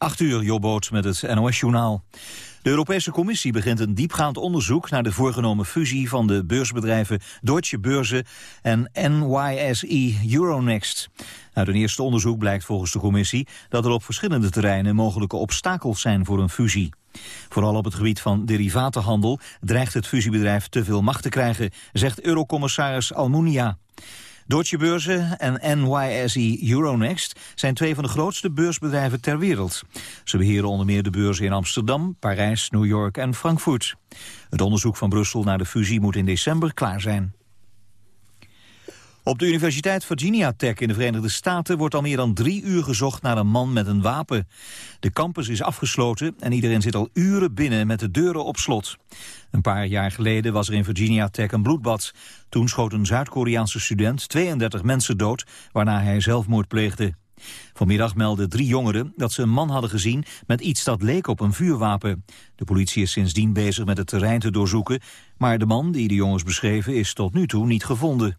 8 uur, Jobboot met het NOS-journaal. De Europese Commissie begint een diepgaand onderzoek naar de voorgenomen fusie van de beursbedrijven Deutsche Börse en NYSE Euronext. Uit een eerste onderzoek blijkt volgens de commissie dat er op verschillende terreinen mogelijke obstakels zijn voor een fusie. Vooral op het gebied van derivatenhandel dreigt het fusiebedrijf te veel macht te krijgen, zegt Eurocommissaris Almunia. Deutsche Börse en NYSE Euronext zijn twee van de grootste beursbedrijven ter wereld. Ze beheren onder meer de beurzen in Amsterdam, Parijs, New York en Frankfurt. Het onderzoek van Brussel naar de fusie moet in december klaar zijn. Op de Universiteit Virginia Tech in de Verenigde Staten wordt al meer dan drie uur gezocht naar een man met een wapen. De campus is afgesloten en iedereen zit al uren binnen met de deuren op slot. Een paar jaar geleden was er in Virginia Tech een bloedbad. Toen schoot een Zuid-Koreaanse student 32 mensen dood, waarna hij zelfmoord pleegde. Vanmiddag meldden drie jongeren dat ze een man hadden gezien met iets dat leek op een vuurwapen. De politie is sindsdien bezig met het terrein te doorzoeken, maar de man die de jongens beschreven is tot nu toe niet gevonden.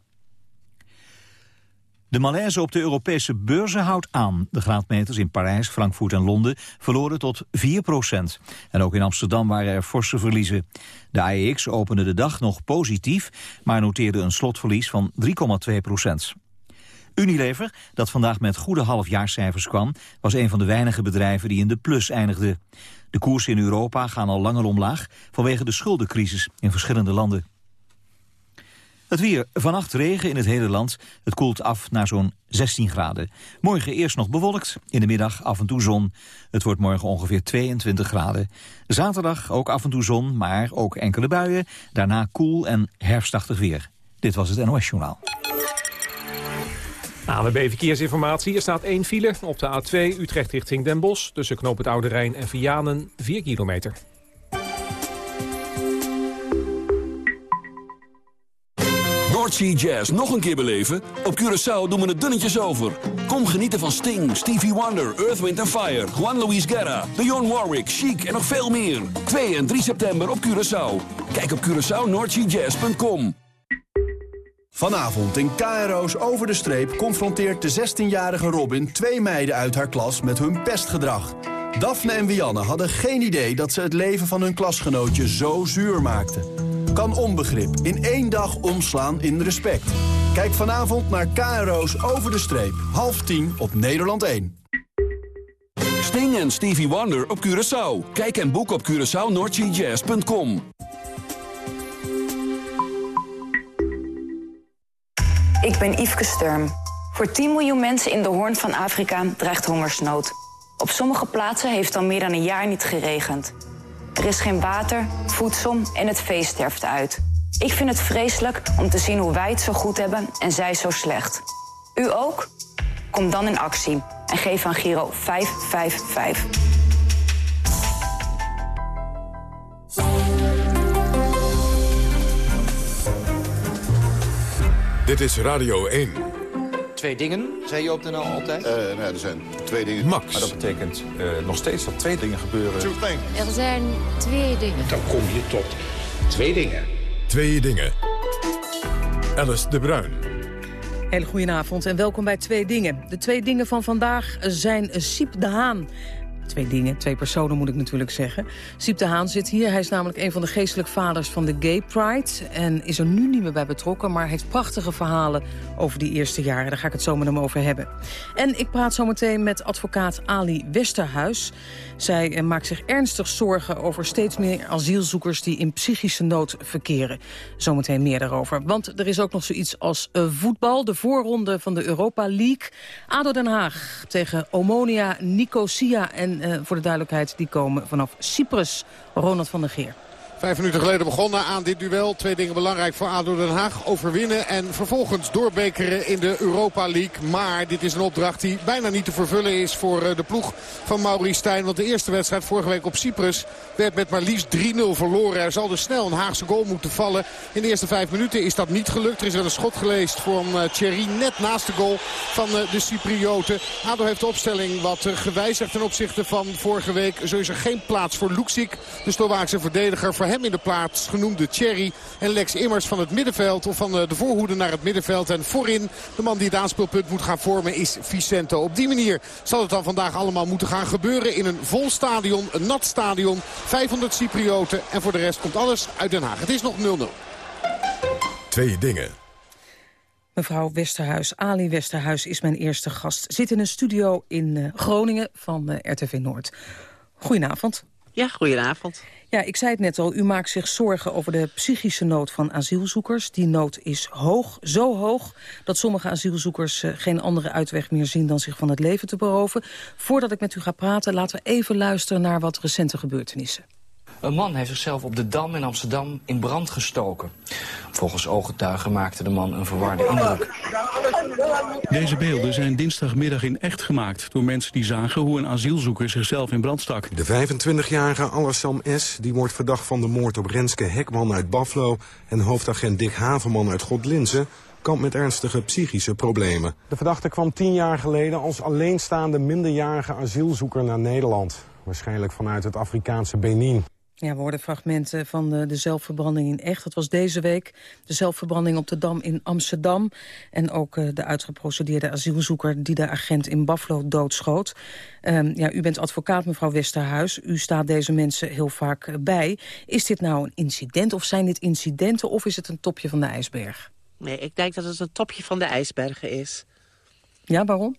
De malaise op de Europese beurzen houdt aan. De graadmeters in Parijs, Frankfurt en Londen verloren tot 4 procent. En ook in Amsterdam waren er forse verliezen. De AEX opende de dag nog positief, maar noteerde een slotverlies van 3,2 procent. Unilever, dat vandaag met goede halfjaarscijfers kwam... was een van de weinige bedrijven die in de plus eindigde. De koersen in Europa gaan al langer omlaag... vanwege de schuldencrisis in verschillende landen. Het weer. Vannacht regen in het hele land. Het koelt af naar zo'n 16 graden. Morgen eerst nog bewolkt. In de middag af en toe zon. Het wordt morgen ongeveer 22 graden. Zaterdag ook af en toe zon, maar ook enkele buien. Daarna koel en herfstachtig weer. Dit was het NOS Journaal. ANWB Verkeersinformatie. Er staat één file op de A2 Utrecht richting Den Bosch... tussen Knoop het Oude Rijn en Vianen, 4 kilometer. Noordsea Jazz nog een keer beleven? Op Curaçao doen we het dunnetjes over. Kom genieten van Sting, Stevie Wonder, Earth, Wind Fire... Juan Luis Guerra, Dionne Warwick, Chic en nog veel meer. 2 en 3 september op Curaçao. Kijk op CuraçaoNoordseaJazz.com. Vanavond in KRO's Over de Streep confronteert de 16-jarige Robin... twee meiden uit haar klas met hun pestgedrag. Daphne en Wianne hadden geen idee dat ze het leven van hun klasgenootje zo zuur maakten kan onbegrip in één dag omslaan in respect. Kijk vanavond naar KRO's Over de Streep. Half tien op Nederland 1. Sting en Stevie Wonder op Curaçao. Kijk en boek op CuraçaoNordGJazz.com. Ik ben Yveske Sturm. Voor 10 miljoen mensen in de hoorn van Afrika dreigt hongersnood. Op sommige plaatsen heeft al meer dan een jaar niet geregend. Er is geen water, voedsel en het vee sterft uit. Ik vind het vreselijk om te zien hoe wij het zo goed hebben en zij zo slecht. U ook? Kom dan in actie en geef aan Giro 555. Dit is Radio 1 twee dingen, zei je op de NL altijd? Uh, nou, er zijn twee dingen. Max. Maar dat betekent uh, nog steeds dat twee dingen gebeuren. Er zijn twee dingen. Dan kom je tot twee dingen. Twee dingen. Alice de Bruin. Hele goedenavond en welkom bij Twee Dingen. De twee dingen van vandaag zijn Siep de Haan Twee dingen, twee personen moet ik natuurlijk zeggen. Siep de Haan zit hier. Hij is namelijk een van de geestelijk vaders van de Gay Pride. En is er nu niet meer bij betrokken, maar heeft prachtige verhalen over die eerste jaren. Daar ga ik het zo met hem over hebben. En ik praat zo meteen met advocaat Ali Westerhuis. Zij eh, maakt zich ernstig zorgen over steeds meer asielzoekers die in psychische nood verkeren. Zometeen meer daarover. Want er is ook nog zoiets als uh, voetbal. De voorronde van de Europa League. ADO Den Haag tegen Omonia Nicosia en uh, voor de duidelijkheid, die komen vanaf Cyprus. Ronald van der Geer. Vijf minuten geleden begonnen aan dit duel. Twee dingen belangrijk voor ADO Den Haag. Overwinnen en vervolgens doorbekeren in de Europa League. Maar dit is een opdracht die bijna niet te vervullen is voor eh, de ploeg van Maurice Stijn. Want de eerste wedstrijd vorige week op Cyprus werd met maar liefst 3-0 verloren. Er zal dus snel een Haagse goal moeten vallen. In de eerste vijf minuten is dat niet gelukt. Er is wel een schot geweest voor uh, Thierry net naast de goal van uh, de Cyprioten. ADO heeft de opstelling wat gewijzigd ten opzichte van vorige week. Zo is er geen plaats voor Luxik, de Slovaakse verdediger. Voor hem in de plaats genoemde Thierry. En Lex Immers van het middenveld of van de voorhoede naar het middenveld. En voorin de man die het aanspeelpunt moet gaan vormen is Vicente. Op die manier zal het dan vandaag allemaal moeten gaan gebeuren in een vol stadion. Een nat stadion. 500 Cyprioten. En voor de rest komt alles uit Den Haag. Het is nog 0-0. Twee dingen. Mevrouw Westerhuis, Ali Westerhuis is mijn eerste gast. Zit in een studio in uh, Groningen van uh, RTV Noord. Goedenavond. Ja, goedenavond. Ja, ik zei het net al, u maakt zich zorgen over de psychische nood van asielzoekers. Die nood is hoog, zo hoog, dat sommige asielzoekers uh, geen andere uitweg meer zien dan zich van het leven te beroven. Voordat ik met u ga praten, laten we even luisteren naar wat recente gebeurtenissen. Een man heeft zichzelf op de Dam in Amsterdam in brand gestoken. Volgens ooggetuigen maakte de man een verwarde indruk. Deze beelden zijn dinsdagmiddag in echt gemaakt... door mensen die zagen hoe een asielzoeker zichzelf in brand stak. De 25-jarige Alassam S. die wordt verdacht van de moord op Renske Hekman uit Buffalo... en hoofdagent Dick Haverman uit Godlinze kampt met ernstige psychische problemen. De verdachte kwam tien jaar geleden als alleenstaande minderjarige asielzoeker naar Nederland. Waarschijnlijk vanuit het Afrikaanse Benin. Ja, we hoorden fragmenten van de, de, zelfverbranding in Echt. Dat was deze week de zelfverbranding op de Dam in Amsterdam. En ook uh, de uitgeprocedeerde asielzoeker die de agent in Buffalo doodschoot. Um, ja, u bent advocaat, mevrouw Westerhuis. U staat deze mensen heel vaak uh, bij. Is dit nou een incident of zijn dit incidenten of is het een topje van de ijsberg? Nee, ik denk dat het een topje van de ijsbergen is. Ja, waarom?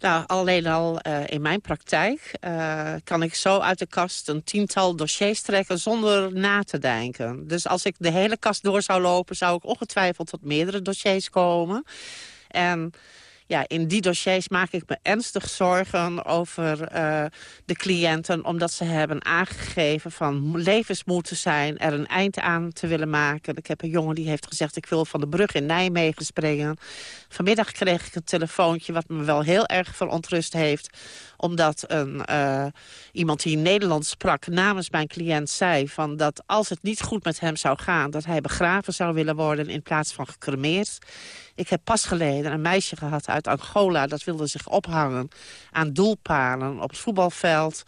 Nou, alleen al uh, in mijn praktijk uh, kan ik zo uit de kast een tiental dossiers trekken zonder na te denken. Dus als ik de hele kast door zou lopen, zou ik ongetwijfeld tot meerdere dossiers komen. En ja, in die dossiers maak ik me ernstig zorgen over uh, de cliënten... omdat ze hebben aangegeven van levensmoed zijn... er een eind aan te willen maken. Ik heb een jongen die heeft gezegd... ik wil van de brug in Nijmegen springen. Vanmiddag kreeg ik een telefoontje wat me wel heel erg verontrust heeft omdat een, uh, iemand die Nederlands sprak namens mijn cliënt zei... Van dat als het niet goed met hem zou gaan... dat hij begraven zou willen worden in plaats van gecremeerd. Ik heb pas geleden een meisje gehad uit Angola... dat wilde zich ophangen aan doelpalen op het voetbalveld.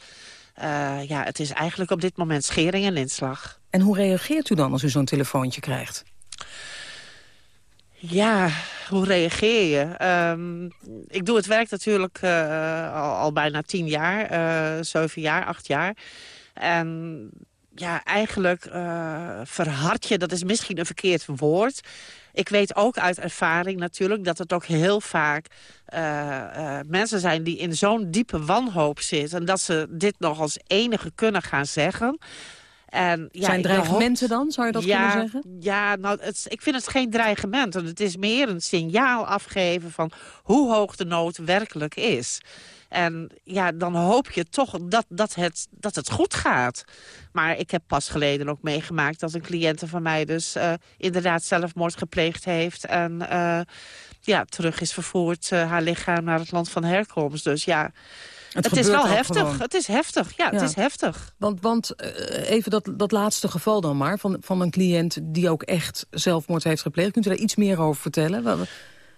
Uh, ja, het is eigenlijk op dit moment schering en inslag. En hoe reageert u dan als u zo'n telefoontje krijgt? Ja, hoe reageer je? Um, ik doe het werk natuurlijk uh, al, bijna tien jaar, uh, zeven jaar, acht jaar. En ja, eigenlijk uh, verhard je, dat is misschien een verkeerd woord. Ik weet ook uit ervaring natuurlijk dat het ook heel vaak mensen zijn die in zo'n diepe wanhoop zitten... dat ze dit nog als enige kunnen gaan zeggen... En, ja, Zijn dreigementen dan, zou je dat ja, kunnen zeggen? Ja, nou, het, ik vind het geen dreigement. Het is meer een signaal afgeven van hoe hoog de nood werkelijk is. En ja, dan hoop je toch dat, dat, het, dat het goed gaat. Maar ik heb pas geleden ook meegemaakt dat een cliënte van mij dus uh, inderdaad zelfmoord gepleegd heeft. En uh, ja, terug is vervoerd, uh, haar lichaam naar het land van herkomst. Dus ja, het, het is wel heftig. Gewoon. Het is heftig. Ja, ja, het is heftig. Want, want uh, even dat, dat laatste geval dan maar, van, van een cliënt die ook echt zelfmoord heeft gepleegd. Kunt u daar iets meer over vertellen? Waar,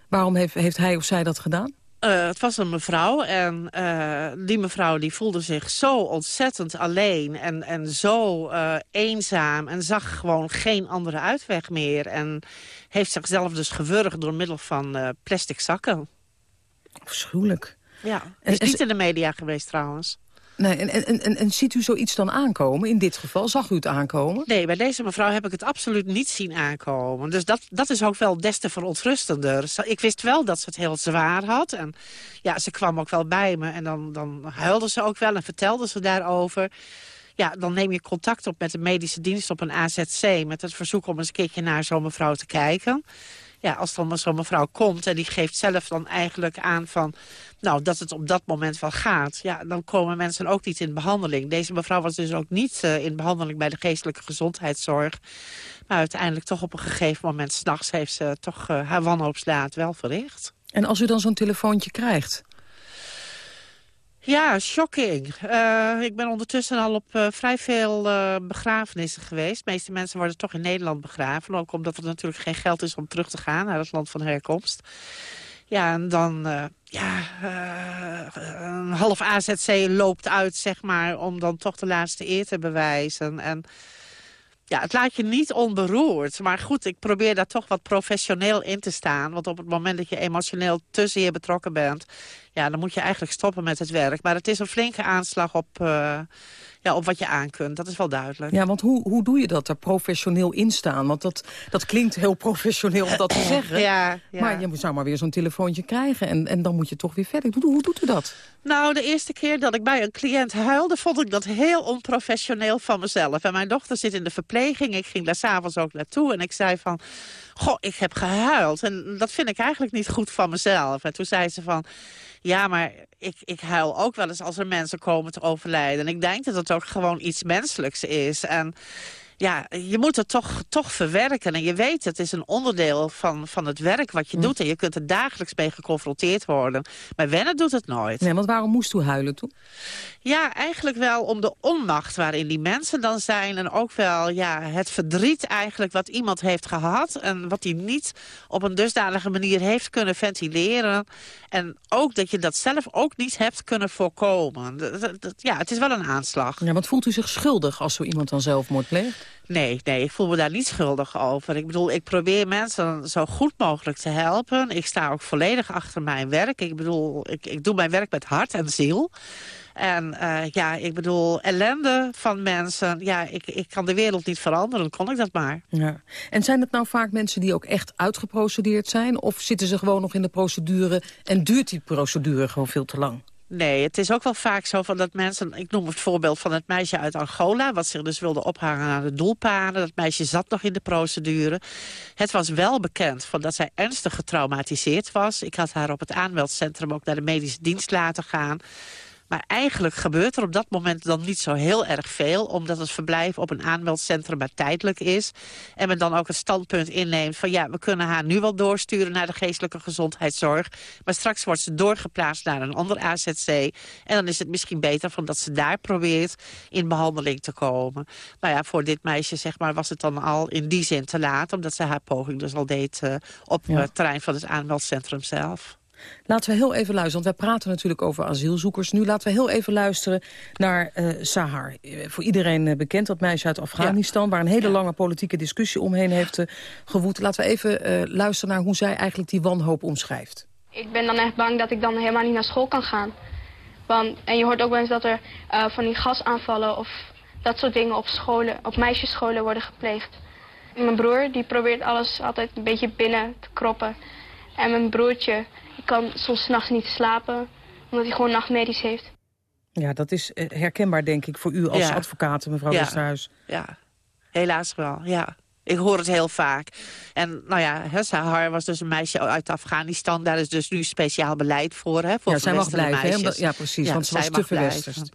waarom heeft, heeft hij of zij dat gedaan? Uh, het was een mevrouw en uh, die mevrouw die voelde zich zo ontzettend alleen en, en zo uh, eenzaam en zag gewoon geen andere uitweg meer. En heeft zichzelf dus gewurgd door middel van plastic zakken. Afschuwelijk. Ja, is niet in de media geweest trouwens. Nee, en, en, en, en ziet u zoiets dan aankomen in dit geval? Zag u het aankomen? Nee, bij deze mevrouw heb ik het absoluut niet zien aankomen. Dus dat, dat is ook wel des te verontrustender. Ik wist wel dat ze het heel zwaar had. En ja, ze kwam ook wel bij me. En dan, dan huilde ze ook wel en vertelde ze daarover. Ja, dan neem je contact op met de medische dienst op een AZC... met het verzoek om eens een keertje naar zo'n mevrouw te kijken ja, als dan zo'n mevrouw komt en die geeft zelf dan eigenlijk aan van... nou, dat het op dat moment wel gaat, ja, dan komen mensen ook niet in behandeling. Deze mevrouw was dus ook niet uh, in behandeling bij de geestelijke gezondheidszorg. Maar uiteindelijk toch op een gegeven moment, s'nachts, heeft ze toch uh, haar wanhoopsdaad wel verricht. En als u dan zo'n telefoontje krijgt, ja, shocking. Uh, ik ben ondertussen al op uh, vrij veel uh, begrafenissen geweest. De meeste mensen worden toch in Nederland begraven. Ook omdat er natuurlijk geen geld is om terug te gaan naar het land van herkomst. Ja, en dan, ja, een half AZC loopt uit, zeg maar, om dan toch de laatste eer te bewijzen. En ja, het laat je niet onberoerd. Maar goed, ik probeer daar toch wat professioneel in te staan. Want op het moment dat je emotioneel te zeer betrokken bent... ja, dan moet je eigenlijk stoppen met het werk. Maar het is een flinke aanslag op... Uh, ja, op wat je aan kunt. Dat is wel duidelijk. Ja, want hoe, hoe doe je dat, er professioneel in staan? Want dat, dat klinkt heel professioneel om dat te zeggen. Ja, ja. Maar je zou maar weer zo'n telefoontje krijgen en, en dan moet je toch weer verder. Hoe, hoe doet u dat? Nou, de eerste keer dat ik bij een cliënt huilde... vond ik dat heel onprofessioneel van mezelf. En mijn dochter zit in de verpleging. Ik ging daar s'avonds ook naartoe en ik zei van... Goh, ik heb gehuild. En dat vind ik eigenlijk niet goed van mezelf. En toen zei ze van... Ja, maar ik, ik huil ook wel eens als er mensen komen te overlijden. En ik denk dat het ook gewoon iets menselijks is. En ja, je moet het toch, toch verwerken. En je weet, het is een onderdeel van, van het werk wat je hm. doet. En je kunt er dagelijks mee geconfronteerd worden. Maar wennen doet het nooit. Nee, want waarom moest u huilen toen? Ja, eigenlijk wel om de onmacht waarin die mensen dan zijn. En ook wel ja, het verdriet eigenlijk wat iemand heeft gehad. En wat hij niet op een dusdanige manier heeft kunnen ventileren. En ook dat je dat zelf ook niet hebt kunnen voorkomen. ja, het is wel een aanslag. Ja, want voelt u zich schuldig als zo iemand dan zelfmoord pleegt? Nee, nee, ik voel me daar niet schuldig over. Ik bedoel, ik probeer mensen zo goed mogelijk te helpen. Ik sta ook volledig achter mijn werk. Ik bedoel, ik, ik doe mijn werk met hart en ziel. En uh, ja, ik bedoel, ellende van mensen. Ja, ik, ik kan de wereld niet veranderen, kon ik dat maar. Ja. En zijn het nou vaak mensen die ook echt uitgeprocedeerd zijn? Of zitten ze gewoon nog in de procedure en duurt die procedure gewoon veel te lang? Nee, het is ook wel vaak zo van dat mensen... Ik noem het voorbeeld van het meisje uit Angola... wat zich dus wilde ophangen aan de doelpaden. Dat meisje zat nog in de procedure. Het was wel bekend van dat zij ernstig getraumatiseerd was. Ik had haar op het aanmeldcentrum ook naar de medische dienst laten gaan. Maar eigenlijk gebeurt er op dat moment dan niet zo heel erg veel... omdat het verblijf op een aanmeldcentrum maar tijdelijk is. En men dan ook het standpunt inneemt van... ja, we kunnen haar nu wel doorsturen naar de geestelijke gezondheidszorg... maar straks wordt ze doorgeplaatst naar een ander AZC... en dan is het misschien beter van dat ze daar probeert in behandeling te komen. Nou ja, voor dit meisje zeg maar, was het dan al in die zin te laat... omdat ze haar poging dus al deed uh, op het terrein van het aanmeldcentrum zelf. Laten we heel even luisteren, want wij praten natuurlijk over asielzoekers. Nu laten we heel even luisteren naar uh, Sahar. Eh, voor iedereen uh, bekend, dat meisje uit Afghanistan... waar een hele lange politieke discussie omheen heeft uh, gewoed. Laten we even luisteren naar hoe zij eigenlijk die wanhoop omschrijft. Ik ben dan echt bang dat ik dan helemaal niet naar school kan gaan. Want, en je hoort ook wel eens dat er van die gasaanvallen... of dat soort dingen op, scholen, op meisjesscholen worden gepleegd. Mijn broer die probeert alles altijd een beetje binnen te kroppen. En mijn broertje kan soms s'nachts niet slapen, omdat hij gewoon nachtmedisch heeft. Ja, dat is eh, herkenbaar, denk ik, voor u als advocaat, mevrouw ja. Westerhuis. Ja, helaas wel, ja. Ik hoor het heel vaak. En nou ja, Sahar was dus een meisje uit Afghanistan. Daar is dus nu speciaal beleid voor. Hè, voor ja, zij mag blijven. Hè? Ja, precies, want ze was te verwesterd.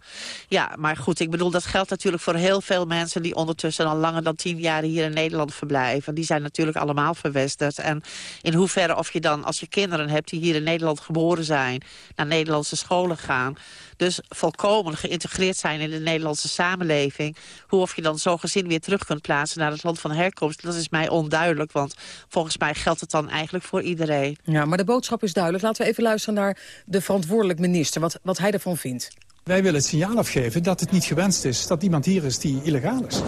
Ja, maar goed, ik bedoel, dat geldt natuurlijk voor heel veel mensen... die ondertussen al langer dan tien jaar hier in Nederland verblijven. Die zijn natuurlijk allemaal verwesterd. En in hoeverre of je dan, als je kinderen hebt die hier in Nederland geboren zijn... naar Nederlandse scholen gaan dus volkomen geïntegreerd zijn in de Nederlandse samenleving. Hoe of je dan zo'n gezin weer terug kunt plaatsen naar het land van herkomst, dat is mij onduidelijk. Want volgens mij geldt het dan eigenlijk voor iedereen. Ja, maar de boodschap is duidelijk. Laten we even luisteren naar de verantwoordelijk minister, wat, wat hij ervan vindt. Wij willen het signaal afgeven dat het niet gewenst is dat iemand hier is die illegaal is.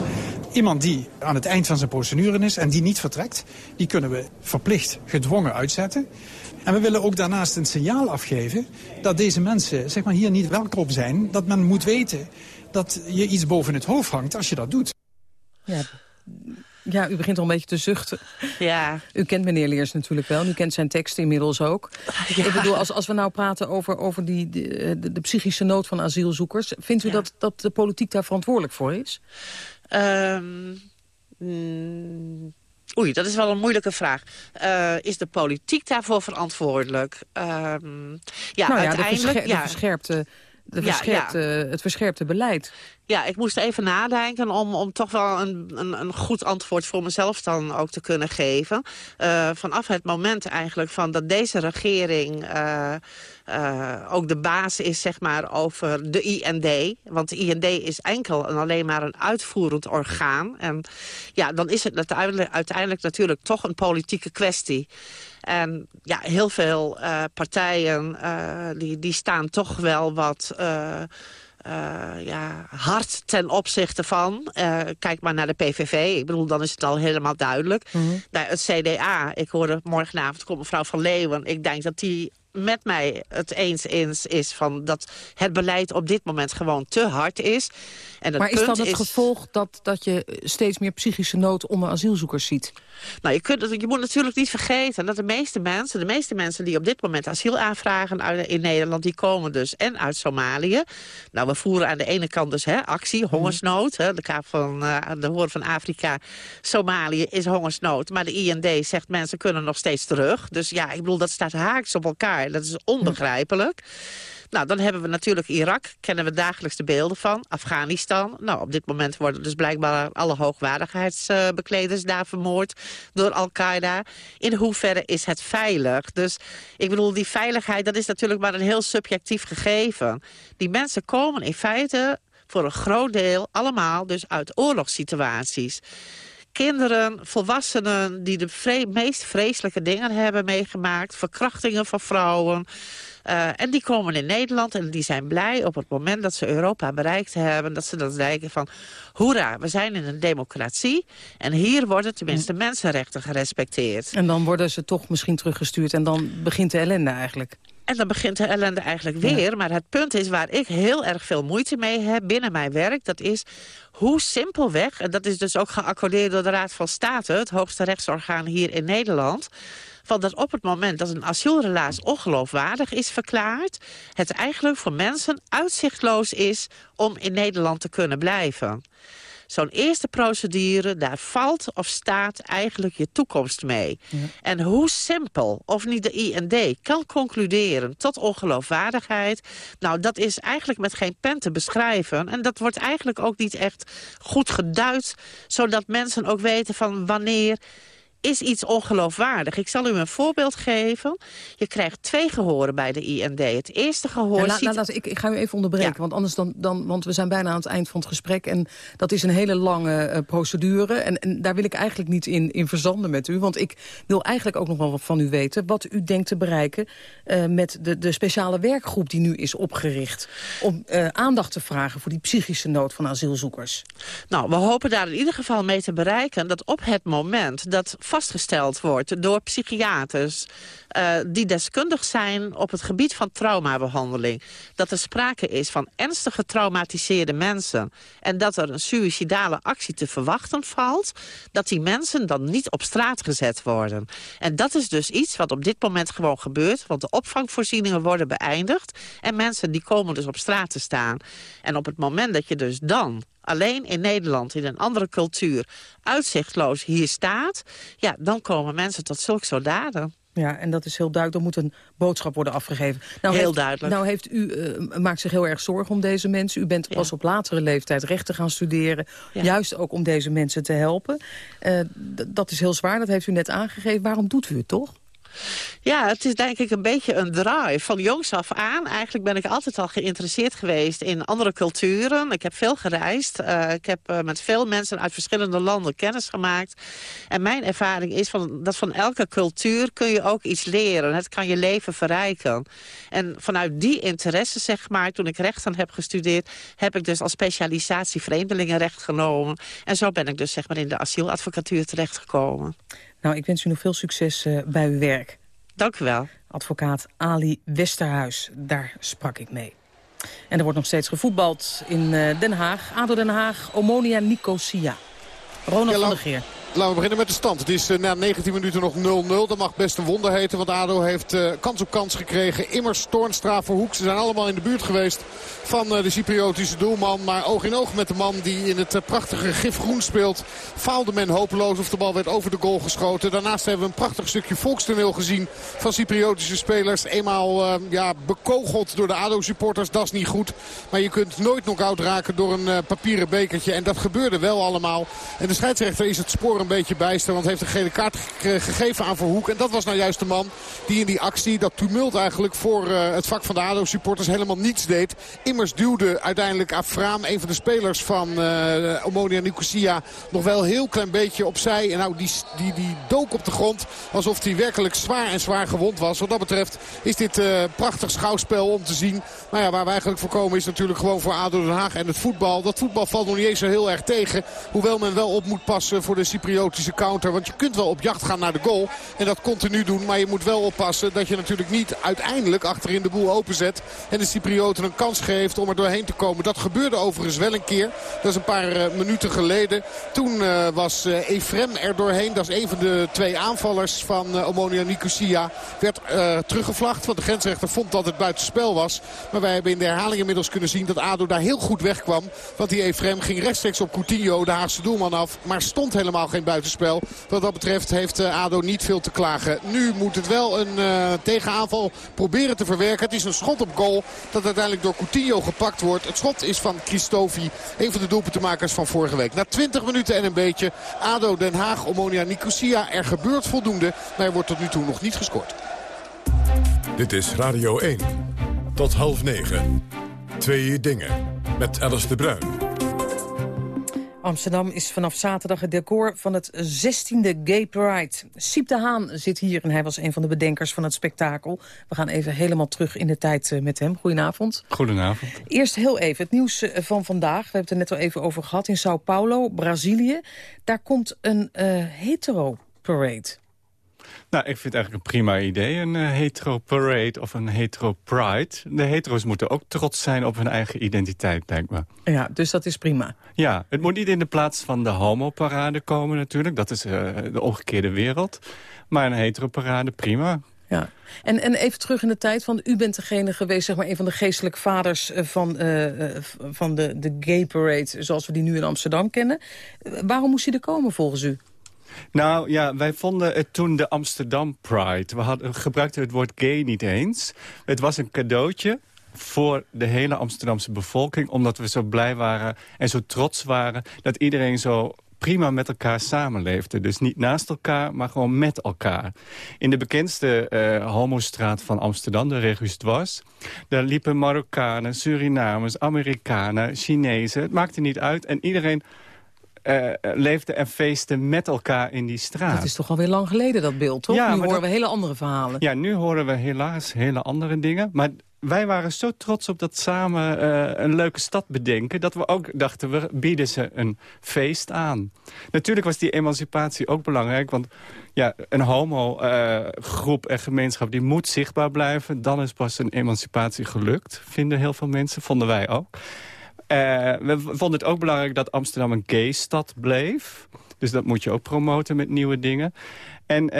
Iemand die aan het eind van zijn procedure is en die niet vertrekt, die kunnen we verplicht gedwongen uitzetten. En we willen ook daarnaast een signaal afgeven dat deze mensen zeg maar, hier niet welkom zijn. Dat men moet weten dat je iets boven het hoofd hangt als je dat doet. Ja, ja, u begint al een beetje te zuchten. Ja. U kent meneer Leers natuurlijk wel. U kent zijn tekst inmiddels ook. Ja. Ik bedoel, als, als we nou praten over, over die, de, de, psychische nood van asielzoekers... vindt u dat, dat de politiek daar verantwoordelijk voor is? Um, Oei, dat is wel een moeilijke vraag. Uh, is de politiek daarvoor verantwoordelijk? Uh, ja, nou ja, uiteindelijk... De, ja. de verscherpte, de verscherpte, Het verscherpte beleid. Ja, ik moest even nadenken om, om toch wel een, een, een goed antwoord voor mezelf dan ook te kunnen geven. Uh, vanaf het moment eigenlijk van dat deze regering uh, uh, ook de baas is zeg maar, over de IND. Want de IND is enkel en alleen maar een uitvoerend orgaan. En ja, dan is het uiteindelijk, uiteindelijk natuurlijk toch een politieke kwestie. En ja, heel veel partijen die, die staan toch wel wat... ja, hard ten opzichte van. kijk maar naar de PVV. Ik bedoel, dan is het al helemaal duidelijk. Mm het CDA, ik hoorde morgenavond komt mevrouw Van Leeuwen. Ik denk dat die met mij het eens is, is van dat het beleid op dit moment gewoon te hard is. En maar is dat het gevolg dat, dat je steeds meer psychische nood onder asielzoekers ziet? Nou, je, kunt, je moet natuurlijk niet vergeten dat de meeste mensen... de meeste mensen die op dit moment asiel aanvragen in Nederland... die komen dus en uit Somalië. Nou, we voeren aan de ene kant dus hè, actie, hongersnood. Hè, de Kaap van uh, de Hoorn van Afrika, Somalië is hongersnood. Maar de IND zegt mensen kunnen nog steeds terug. Dus ja, ik bedoel, dat staat haaks op elkaar. Dat is onbegrijpelijk. Nou, dan hebben we natuurlijk Irak, kennen we dagelijks de beelden van. Afghanistan. Nou, op dit moment worden dus blijkbaar alle hoogwaardigheidsbekleders daar vermoord door Al-Qaeda. In hoeverre is het veilig? Dus ik bedoel, die veiligheid, dat is natuurlijk maar een heel subjectief gegeven. Die mensen komen in feite voor een groot deel allemaal dus uit oorlogssituaties kinderen, volwassenen die de meest vreselijke dingen hebben meegemaakt. Verkrachtingen van vrouwen. Uh, en die komen in Nederland en die zijn blij op het moment dat ze Europa bereikt hebben. Dat ze dan denken van, hoera, we zijn in een democratie. En hier worden tenminste mensenrechten gerespecteerd. En dan worden ze toch misschien teruggestuurd en dan begint de ellende eigenlijk. En dan begint de ellende eigenlijk weer. Maar het punt is waar ik heel erg veel moeite mee heb binnen mijn werk... dat is hoe simpelweg, en dat is dus ook geaccordeerd door de Raad van State... het hoogste rechtsorgaan hier in Nederland van dat op het moment dat een asielrelatie ongeloofwaardig is verklaard... het eigenlijk voor mensen uitzichtloos is om in Nederland te kunnen blijven. Zo'n eerste procedure, daar valt of staat eigenlijk je toekomst mee. En hoe simpel, of niet de IND, kan concluderen tot ongeloofwaardigheid... nou, dat is eigenlijk met geen pen te beschrijven. En dat wordt eigenlijk ook niet echt goed geduid... zodat mensen ook weten van wanneer is iets ongeloofwaardig. Ik zal u een voorbeeld geven. Je krijgt twee gehoren bij de IND. Het eerste gehoor... Ja, ziet... ik, ik, ga u even onderbreken, want anders dan, dan... want we zijn bijna aan het eind van het gesprek... en dat is een hele lange uh, procedure. En, en, daar wil ik eigenlijk niet in, in verzanden met u. Want ik wil eigenlijk ook nog wel wat van u weten... wat u denkt te bereiken uh, met de, de speciale werkgroep die nu is opgericht... om uh, aandacht te vragen voor die psychische nood van asielzoekers. Nou, we hopen daar in ieder geval mee te bereiken... dat op het moment dat vastgesteld wordt door psychiaters... Uh, die deskundig zijn op het gebied van traumabehandeling. Dat er sprake is van ernstig getraumatiseerde mensen... en dat er een suïcidale actie te verwachten valt... dat die mensen dan niet op straat gezet worden. En dat is dus iets wat op dit moment gewoon gebeurt... want de opvangvoorzieningen worden beëindigd... en mensen die komen dus op straat te staan. En op het moment dat je dus dan alleen in Nederland, in een andere cultuur, uitzichtloos hier staat... ja, dan komen mensen tot zulke soort daden. Ja, en dat is heel duidelijk. Er moet een boodschap worden afgegeven. Nou heel duidelijk. Nou heeft u, uh, maakt zich heel erg zorgen om deze mensen. U bent pas op latere leeftijd rechten gaan studeren. Juist ook om deze mensen te helpen. Uh, dat is heel zwaar, dat heeft u net aangegeven. Waarom doet u het toch? Ja, het is denk ik een beetje een drive. Van jongs af aan, eigenlijk ben ik altijd al geïnteresseerd geweest in andere culturen. Ik heb veel gereisd. Uh, ik heb uh, met veel mensen uit verschillende landen kennis gemaakt. En mijn ervaring is van, dat van elke cultuur kun je ook iets leren. Het kan je leven verrijken. En vanuit die interesse, zeg maar, toen ik rechten heb gestudeerd... heb ik dus als specialisatie vreemdelingenrecht genomen. En zo ben ik dus zeg maar in de asieladvocatuur terechtgekomen. Nou, ik wens u nog veel succes uh, bij uw werk. Dank u wel. Advocaat Ali Westerhuis, daar sprak ik mee. En er wordt nog steeds gevoetbald in uh, Den Haag. ADO Den Haag, Omonia Nicosia. Ronald van der Geer. Laten we beginnen met de stand. Het is uh, na 19 minuten nog 0-0. Dat mag best een wonder heten, want ADO heeft uh, kans op kans gekregen. Immers, Toornstra, Verhoek. Ze zijn allemaal in de buurt geweest van uh, de Cypriotische doelman. Maar oog in oog met de man die in het prachtige gifgroen speelt... faalde men hopeloos of de bal werd over de goal geschoten. Daarnaast hebben we een prachtig stukje volkstoneel gezien van Cypriotische spelers. Eenmaal ja, bekogeld door de ADO-supporters, dat is niet goed. Maar je kunt nooit knock-out raken door een papieren bekertje. En dat gebeurde wel allemaal. En de scheidsrechter is het sporen een beetje bijster. Want heeft een gele kaart gegeven aan Verhoek. En dat was nou juist de man die in die actie, dat tumult eigenlijk voor het vak van de ADO-supporters helemaal niets deed. Immers duwde uiteindelijk Afraam, een van de spelers van uh, Omonia Nicosia, nog wel heel klein beetje opzij. En nou, die, die, die dook op de grond alsof hij werkelijk zwaar en zwaar gewond was. Wat dat betreft is dit uh, prachtig schouwspel om te zien. Nou ja, waar we eigenlijk voor komen is natuurlijk gewoon voor ADO Den Haag en het voetbal. Dat voetbal valt nog niet eens zo heel erg tegen. Hoewel men wel op moet passen voor de Cypriotische counter. Want je kunt wel op jacht gaan naar de goal. En dat continu doen. Maar je moet wel oppassen dat je natuurlijk niet uiteindelijk achterin de boel openzet. En de Cyprioten een kans geeft om er doorheen te komen. Dat gebeurde overigens wel een keer. Dat is een paar uh, minuten geleden. Toen uh, was uh, Efrem er doorheen. Dat is een van de twee aanvallers van Omonia Nicosia. Werd teruggevlacht. Want de grensrechter vond dat het buitenspel was. Maar wij hebben in de herhaling inmiddels kunnen zien dat ADO daar heel goed wegkwam. Want die Efrem ging rechtstreeks op Coutinho, de Haagse doelman af. Maar stond helemaal geen buitenspel. Wat dat betreft heeft ADO niet veel te klagen. Nu moet het wel een tegenaanval proberen te verwerken. Het is een schot op goal dat uiteindelijk door Coutinho gepakt wordt. Het schot is van Christofi, een van de doelpuntenmakers van vorige week. Na 20 minuten en een beetje ADO Den Haag, Omonia Nicosia. Er gebeurt voldoende, maar er wordt tot nu toe nog niet gescoord. Dit is Radio 1. Tot half negen. Twee dingen. Met Alice de Bruin. Amsterdam is vanaf zaterdag het decor van het 16e Gay Pride. Siep de Haan zit hier en hij was een van de bedenkers van het spektakel. We gaan even helemaal terug in de tijd eh, met hem. Goedenavond. Goedenavond. Eerst heel even het nieuws eh, van vandaag. We hebben het er net al even over gehad. In Sao Paulo, Brazilië. Daar komt een uh, hetero parade. Nou, ik vind het eigenlijk een prima idee, een uh, hetero parade of een hetero pride. De hetero's moeten ook trots zijn op hun eigen identiteit, me. Ja, dus dat is prima. Ja, het moet niet in de plaats van de homoparade komen natuurlijk. Dat is uh, de omgekeerde wereld. Maar een hetero parade, prima. Ja. En, en even terug in de tijd, want u bent degene geweest, zeg maar, een van de geestelijke vaders eh, van, uh, van de, de gay parade, zoals we die nu in Amsterdam kennen. waarom moest hij er komen volgens u? Nou ja, wij vonden het toen de Amsterdam Pride. We hadden, gebruikten het woord gay niet eens. Het was een cadeautje voor de hele Amsterdamse bevolking... omdat we zo blij waren en zo trots waren... dat iedereen zo prima met elkaar samenleefde. Dus niet naast elkaar, maar gewoon met elkaar. In de bekendste uh, homostraat van Amsterdam, de Regus Dwars... daar liepen Marokkanen, Surinamers, Amerikanen, Chinezen. Het maakte niet uit en iedereen uh, leefden en feesten met elkaar in die straat. Dat is toch alweer lang geleden, dat beeld, toch? Ja, nu horen we hele andere verhalen. Ja, nu horen we helaas hele andere dingen. Maar wij waren zo trots op dat samen uh, een leuke stad bedenken... dat we ook dachten, we bieden ze een feest aan. Natuurlijk was die emancipatie ook belangrijk... want ja, een homo-groep en gemeenschap die moet zichtbaar blijven. Dan is pas een emancipatie gelukt, vinden heel veel mensen. Vonden wij ook. Uh, we vonden het ook belangrijk dat Amsterdam een gay-stad bleef. Dus dat moet je ook promoten met nieuwe dingen. En uh,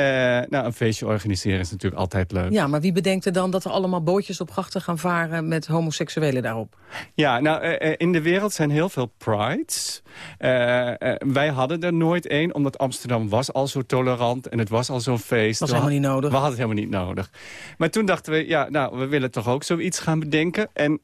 nou, een feestje organiseren is natuurlijk altijd leuk. Ja, maar wie bedenkt er dan dat er allemaal bootjes op grachten gaan varen... met homoseksuelen daarop? Ja, nou, uh, in de wereld zijn heel veel prides. wij hadden er nooit één, omdat Amsterdam was al zo tolerant... en het was al zo'n feest. was helemaal niet nodig. We hadden het helemaal niet nodig. Maar toen dachten we, ja, nou, we willen toch ook zoiets gaan bedenken. En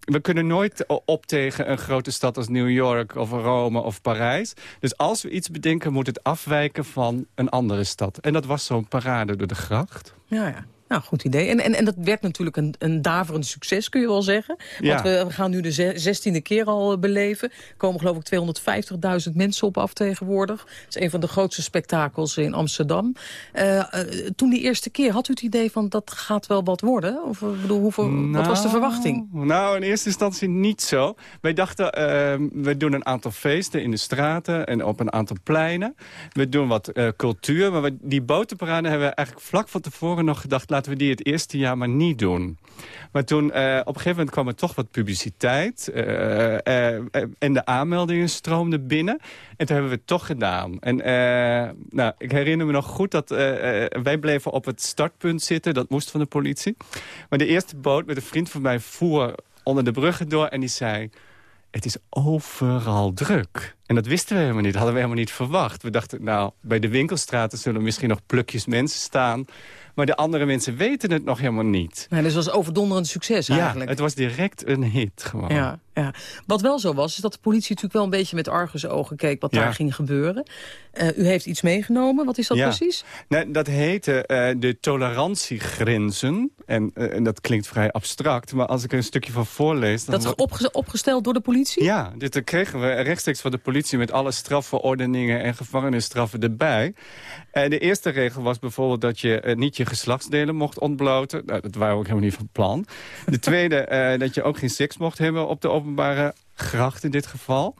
we kunnen nooit op tegen een grote stad als New York... of Rome of Parijs. Dus als we iets bedenken, moet het afwijken van een andere stad. En dat was zo'n parade door de gracht. Ja, ja. Nou, goed idee. En, en, en dat werd natuurlijk een, een daverend succes, kun je wel zeggen. Want we, gaan nu de zestiende keer al eh, beleven. Er komen geloof ik 250.000 mensen op af tegenwoordig. Het is een van de grootste spektakels in Amsterdam. Uh, uh, toen die eerste keer, had u het idee van dat gaat wel wat worden? Of bedoel, hoeveel, nou, wat was de nou, verwachting? Nou, in eerste instantie niet zo. Wij dachten, ehm, we doen een aantal feesten in de straten en op een aantal pleinen. We doen wat cultuur, maar die botenparade hebben we eigenlijk vlak van tevoren nog gedacht laten we die het eerste jaar maar niet doen. Maar toen, uh, op een gegeven moment kwam er toch wat publiciteit. Uh, uh, en de aanmeldingen stroomden binnen. En toen hebben we het toch gedaan. En nou, ik herinner me nog goed dat wij bleven op het startpunt zitten. Dat moest van de politie. Maar de eerste boot met een vriend van mij voer onder de bruggen door. En die zei het is overal druk. En dat wisten we helemaal niet, hadden we helemaal niet verwacht. We dachten, nou, bij de winkelstraten zullen misschien nog plukjes mensen staan. Maar de andere mensen weten het nog helemaal niet. Nee, dus het was overdonderend succes eigenlijk. Ja, het was direct een hit gewoon. Ja, Ja. Wat wel zo was, is dat de politie natuurlijk wel een beetje met argusogen keek wat Ja. daar ging gebeuren. Eh, u heeft iets meegenomen, wat is dat Ja. precies? Nee, dat heette eh, de tolerantiegrenzen. En, eh, en dat klinkt vrij abstract, maar als ik er een stukje van voorlees... Dan Dat is opge- opgesteld door de politie? Ja, dit kregen we rechtstreeks van de politie... met alle strafverordeningen en gevangenisstraffen erbij. Eh, de eerste regel was bijvoorbeeld dat je niet je geslachtsdelen mocht ontbloten. Nou, dat waren we ook helemaal niet van plan. De tweede, dat je ook geen seks mocht hebben op de openbare gracht in dit geval.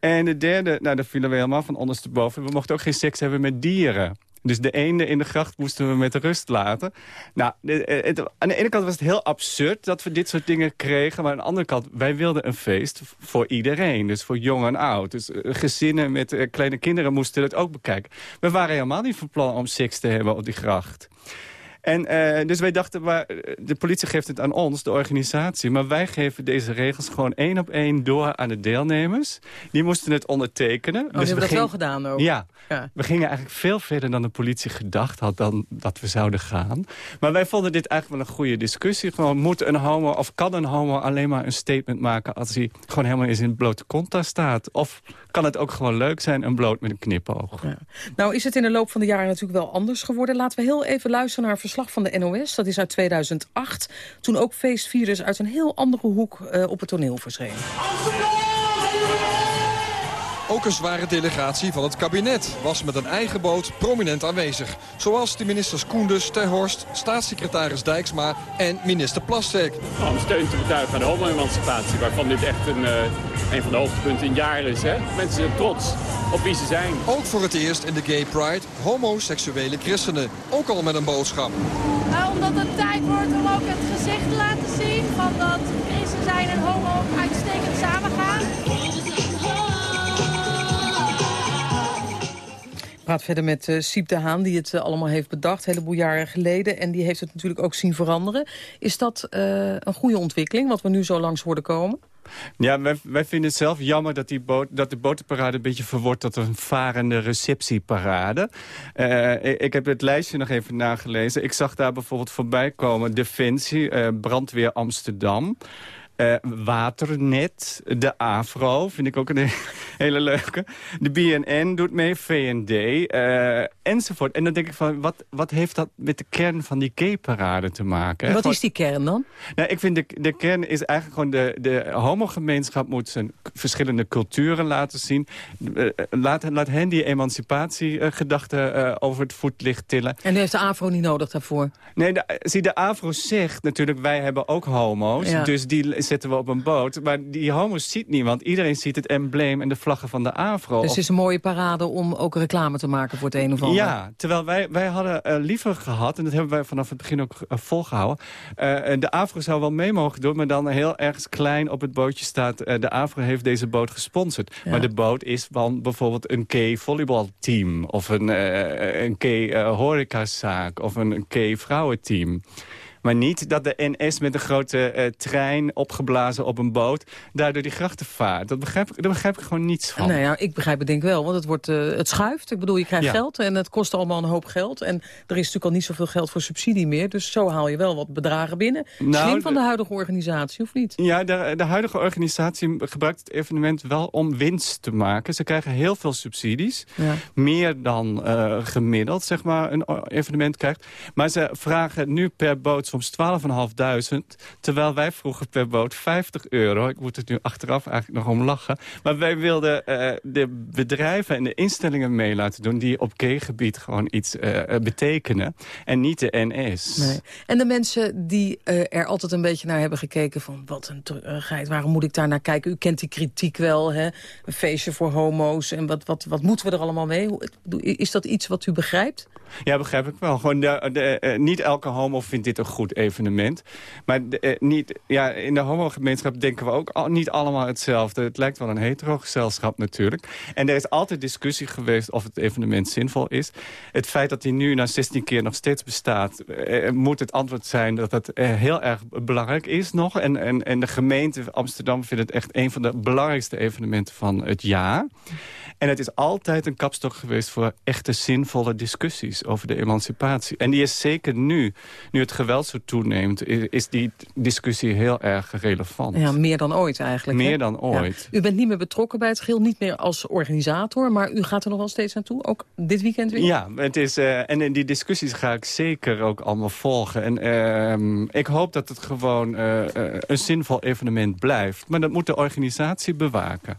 En de derde, nou daar vielen we helemaal van ondersteboven. We mochten ook geen seks hebben met dieren. Dus de ene in de gracht moesten we met rust laten. Nou, eh, aan de ene kant was het heel absurd dat we dit soort dingen kregen. Maar aan de andere kant, wij wilden een feest voor iedereen. Dus voor jong en oud. Dus eh, gezinnen met eh, kleine kinderen moesten het ook bekijken. We waren helemaal niet van plan om seks te hebben op die gracht. En eh, dus wij dachten, maar, eh, de politie geeft het aan ons, de organisatie. Maar wij geven deze regels gewoon één op één door aan de deelnemers. Die moesten het ondertekenen. Oh, die hebben we dat gingen- wel gedaan ook? Ja. Ja. We gingen eigenlijk veel verder dan de politie gedacht had dan dat we zouden gaan. Maar wij vonden dit eigenlijk wel een goede discussie. Gewoon, moet een homo of kan een homo alleen maar een statement maken... als hij gewoon helemaal eens in het blote kont daar staat? Of kan het ook gewoon leuk zijn, een bloot met een knipoog? Nou is het in de loop van de jaren natuurlijk wel anders geworden. Laten we heel even luisteren naar verslag van de NOS. Dat is uit 2008. Toen ook feestvirus uit een heel andere hoek eh, op het toneel verscheen. Ook een zware delegatie van het kabinet was met een eigen boot prominent aanwezig. Zoals de ministers Koenders, Terhorst, staatssecretaris Dijksma en minister Plasterk. Om steun te betuigen aan de homo-emancipatie, waarvan dit echt een, eh, een van de hoogtepunten in jaren is. Hè? Mensen zijn trots op wie ze zijn. Ook voor het eerst in de Gay Pride homoseksuele christenen. Ook al met een boodschap. Uh, omdat het tijd wordt om ook het gezicht te laten zien van dat christen zijn en homo uitstekend praat verder met uh, Siep de Haan, die het uh, allemaal heeft bedacht, een heleboel jaren geleden. En die heeft het natuurlijk ook zien veranderen. Is dat uh, een goede ontwikkeling, wat we nu zo langs hoorden komen? Ja, wij, vinden het zelf jammer dat, die boot, dat de botenparade een beetje verwoordt tot een varende receptieparade. Ik, heb het lijstje nog even nagelezen. Ik zag daar bijvoorbeeld voorbij komen Defensie, Brandweer Amsterdam. Uh, Waternet, de AVRO, vind ik ook een hele leuke. De BNN doet mee, VND, uh, enzovoort. En dan denk ik van, wat, wat heeft dat met de kern van die gay-parade te maken? Wat is die kern dan? Nou, ik vind de, de kern is eigenlijk gewoon de, de homogemeenschap moet zijn verschillende culturen laten zien. Uh, laat, laat hen die emancipatiegedachten over het voetlicht tillen. En heeft de AVRO niet nodig daarvoor? Nee, de, zie, de AVRO zegt natuurlijk, wij hebben ook homo's. Ja. Dus die zetten we op een boot. Maar die homo's ziet niemand. Iedereen ziet het embleem en de vlaggen van de AVRO. Dus het is een mooie parade om ook reclame te maken voor het een of ander. Ja, terwijl wij, wij hadden uh, liever gehad... en dat hebben wij vanaf het begin ook uh, volgehouden... Uh, de AVRO zou wel mee mogen doen... maar dan heel ergens klein op het bootje staat... de AVRO heeft deze boot gesponsord. Ja. Maar de boot is van bijvoorbeeld een gay volleybalteam... of een, een gay horecazaak of een gay vrouwenteam. Maar niet dat de NS met een grote uh, trein opgeblazen op een boot... daardoor die grachten vaart. Dat begrijp, ik, daar begrijp ik gewoon niets van. Nou, ik begrijp het denk ik wel, want het, wordt, uh, het schuift. Ik bedoel, je krijgt Ja. geld en het kost allemaal een hoop geld. En er is natuurlijk al niet zoveel geld voor subsidie meer. Dus zo haal je wel wat bedragen binnen. Nou, Slim van de huidige organisatie, of niet? Ja, de, de huidige organisatie gebruikt het evenement wel om winst te maken. Ze krijgen heel veel subsidies. Ja. Meer dan uh, gemiddeld, zeg maar, een evenement krijgt. Maar ze vragen nu per boot soms 12.500. Terwijl wij vroegen per boot 50 euro. Ik moet het nu achteraf eigenlijk nog om lachen. Maar wij wilden uh, de bedrijven en de instellingen mee laten doen... die op gay-gebied gewoon iets uh, betekenen. En niet de NS. Nee. En de mensen die er altijd een beetje naar hebben gekeken... van wat een treurigheid, waarom moet ik daar naar kijken? U kent die kritiek wel, hè? Een feestje voor homo's. En wat, wat, wat moeten we er allemaal mee? Is dat iets wat u begrijpt? Ja, begrijp ik wel. Gewoon de, de, niet elke homo vindt dit een goed evenement. Maar de, uh, niet, ja, in de homogemeenschap denken we ook al, niet allemaal hetzelfde. Het lijkt wel een hetero gezelschap natuurlijk. En er is altijd discussie geweest of het evenement zinvol is. Het feit dat hij nu na 16 keer nog steeds bestaat... Uh, moet het antwoord zijn dat het heel erg belangrijk is nog. En, en, en de gemeente Amsterdam vindt het echt een van de belangrijkste evenementen van het jaar. En het is altijd een kapstok geweest voor echte zinvolle discussies over de emancipatie. En die is zeker nu, nu het gewelds zo toeneemt... is die discussie heel erg relevant. Ja, meer dan ooit eigenlijk. Meer hè? dan ooit. Ja. U bent niet meer betrokken bij het geheel, niet meer als organisator... maar u gaat er nog wel steeds naartoe, ook dit weekend weer? Ja, het is, uh, en in die discussies ga ik zeker ook allemaal volgen. En uh, ik hoop dat het gewoon uh, een zinvol evenement blijft. Maar dat moet de organisatie bewaken.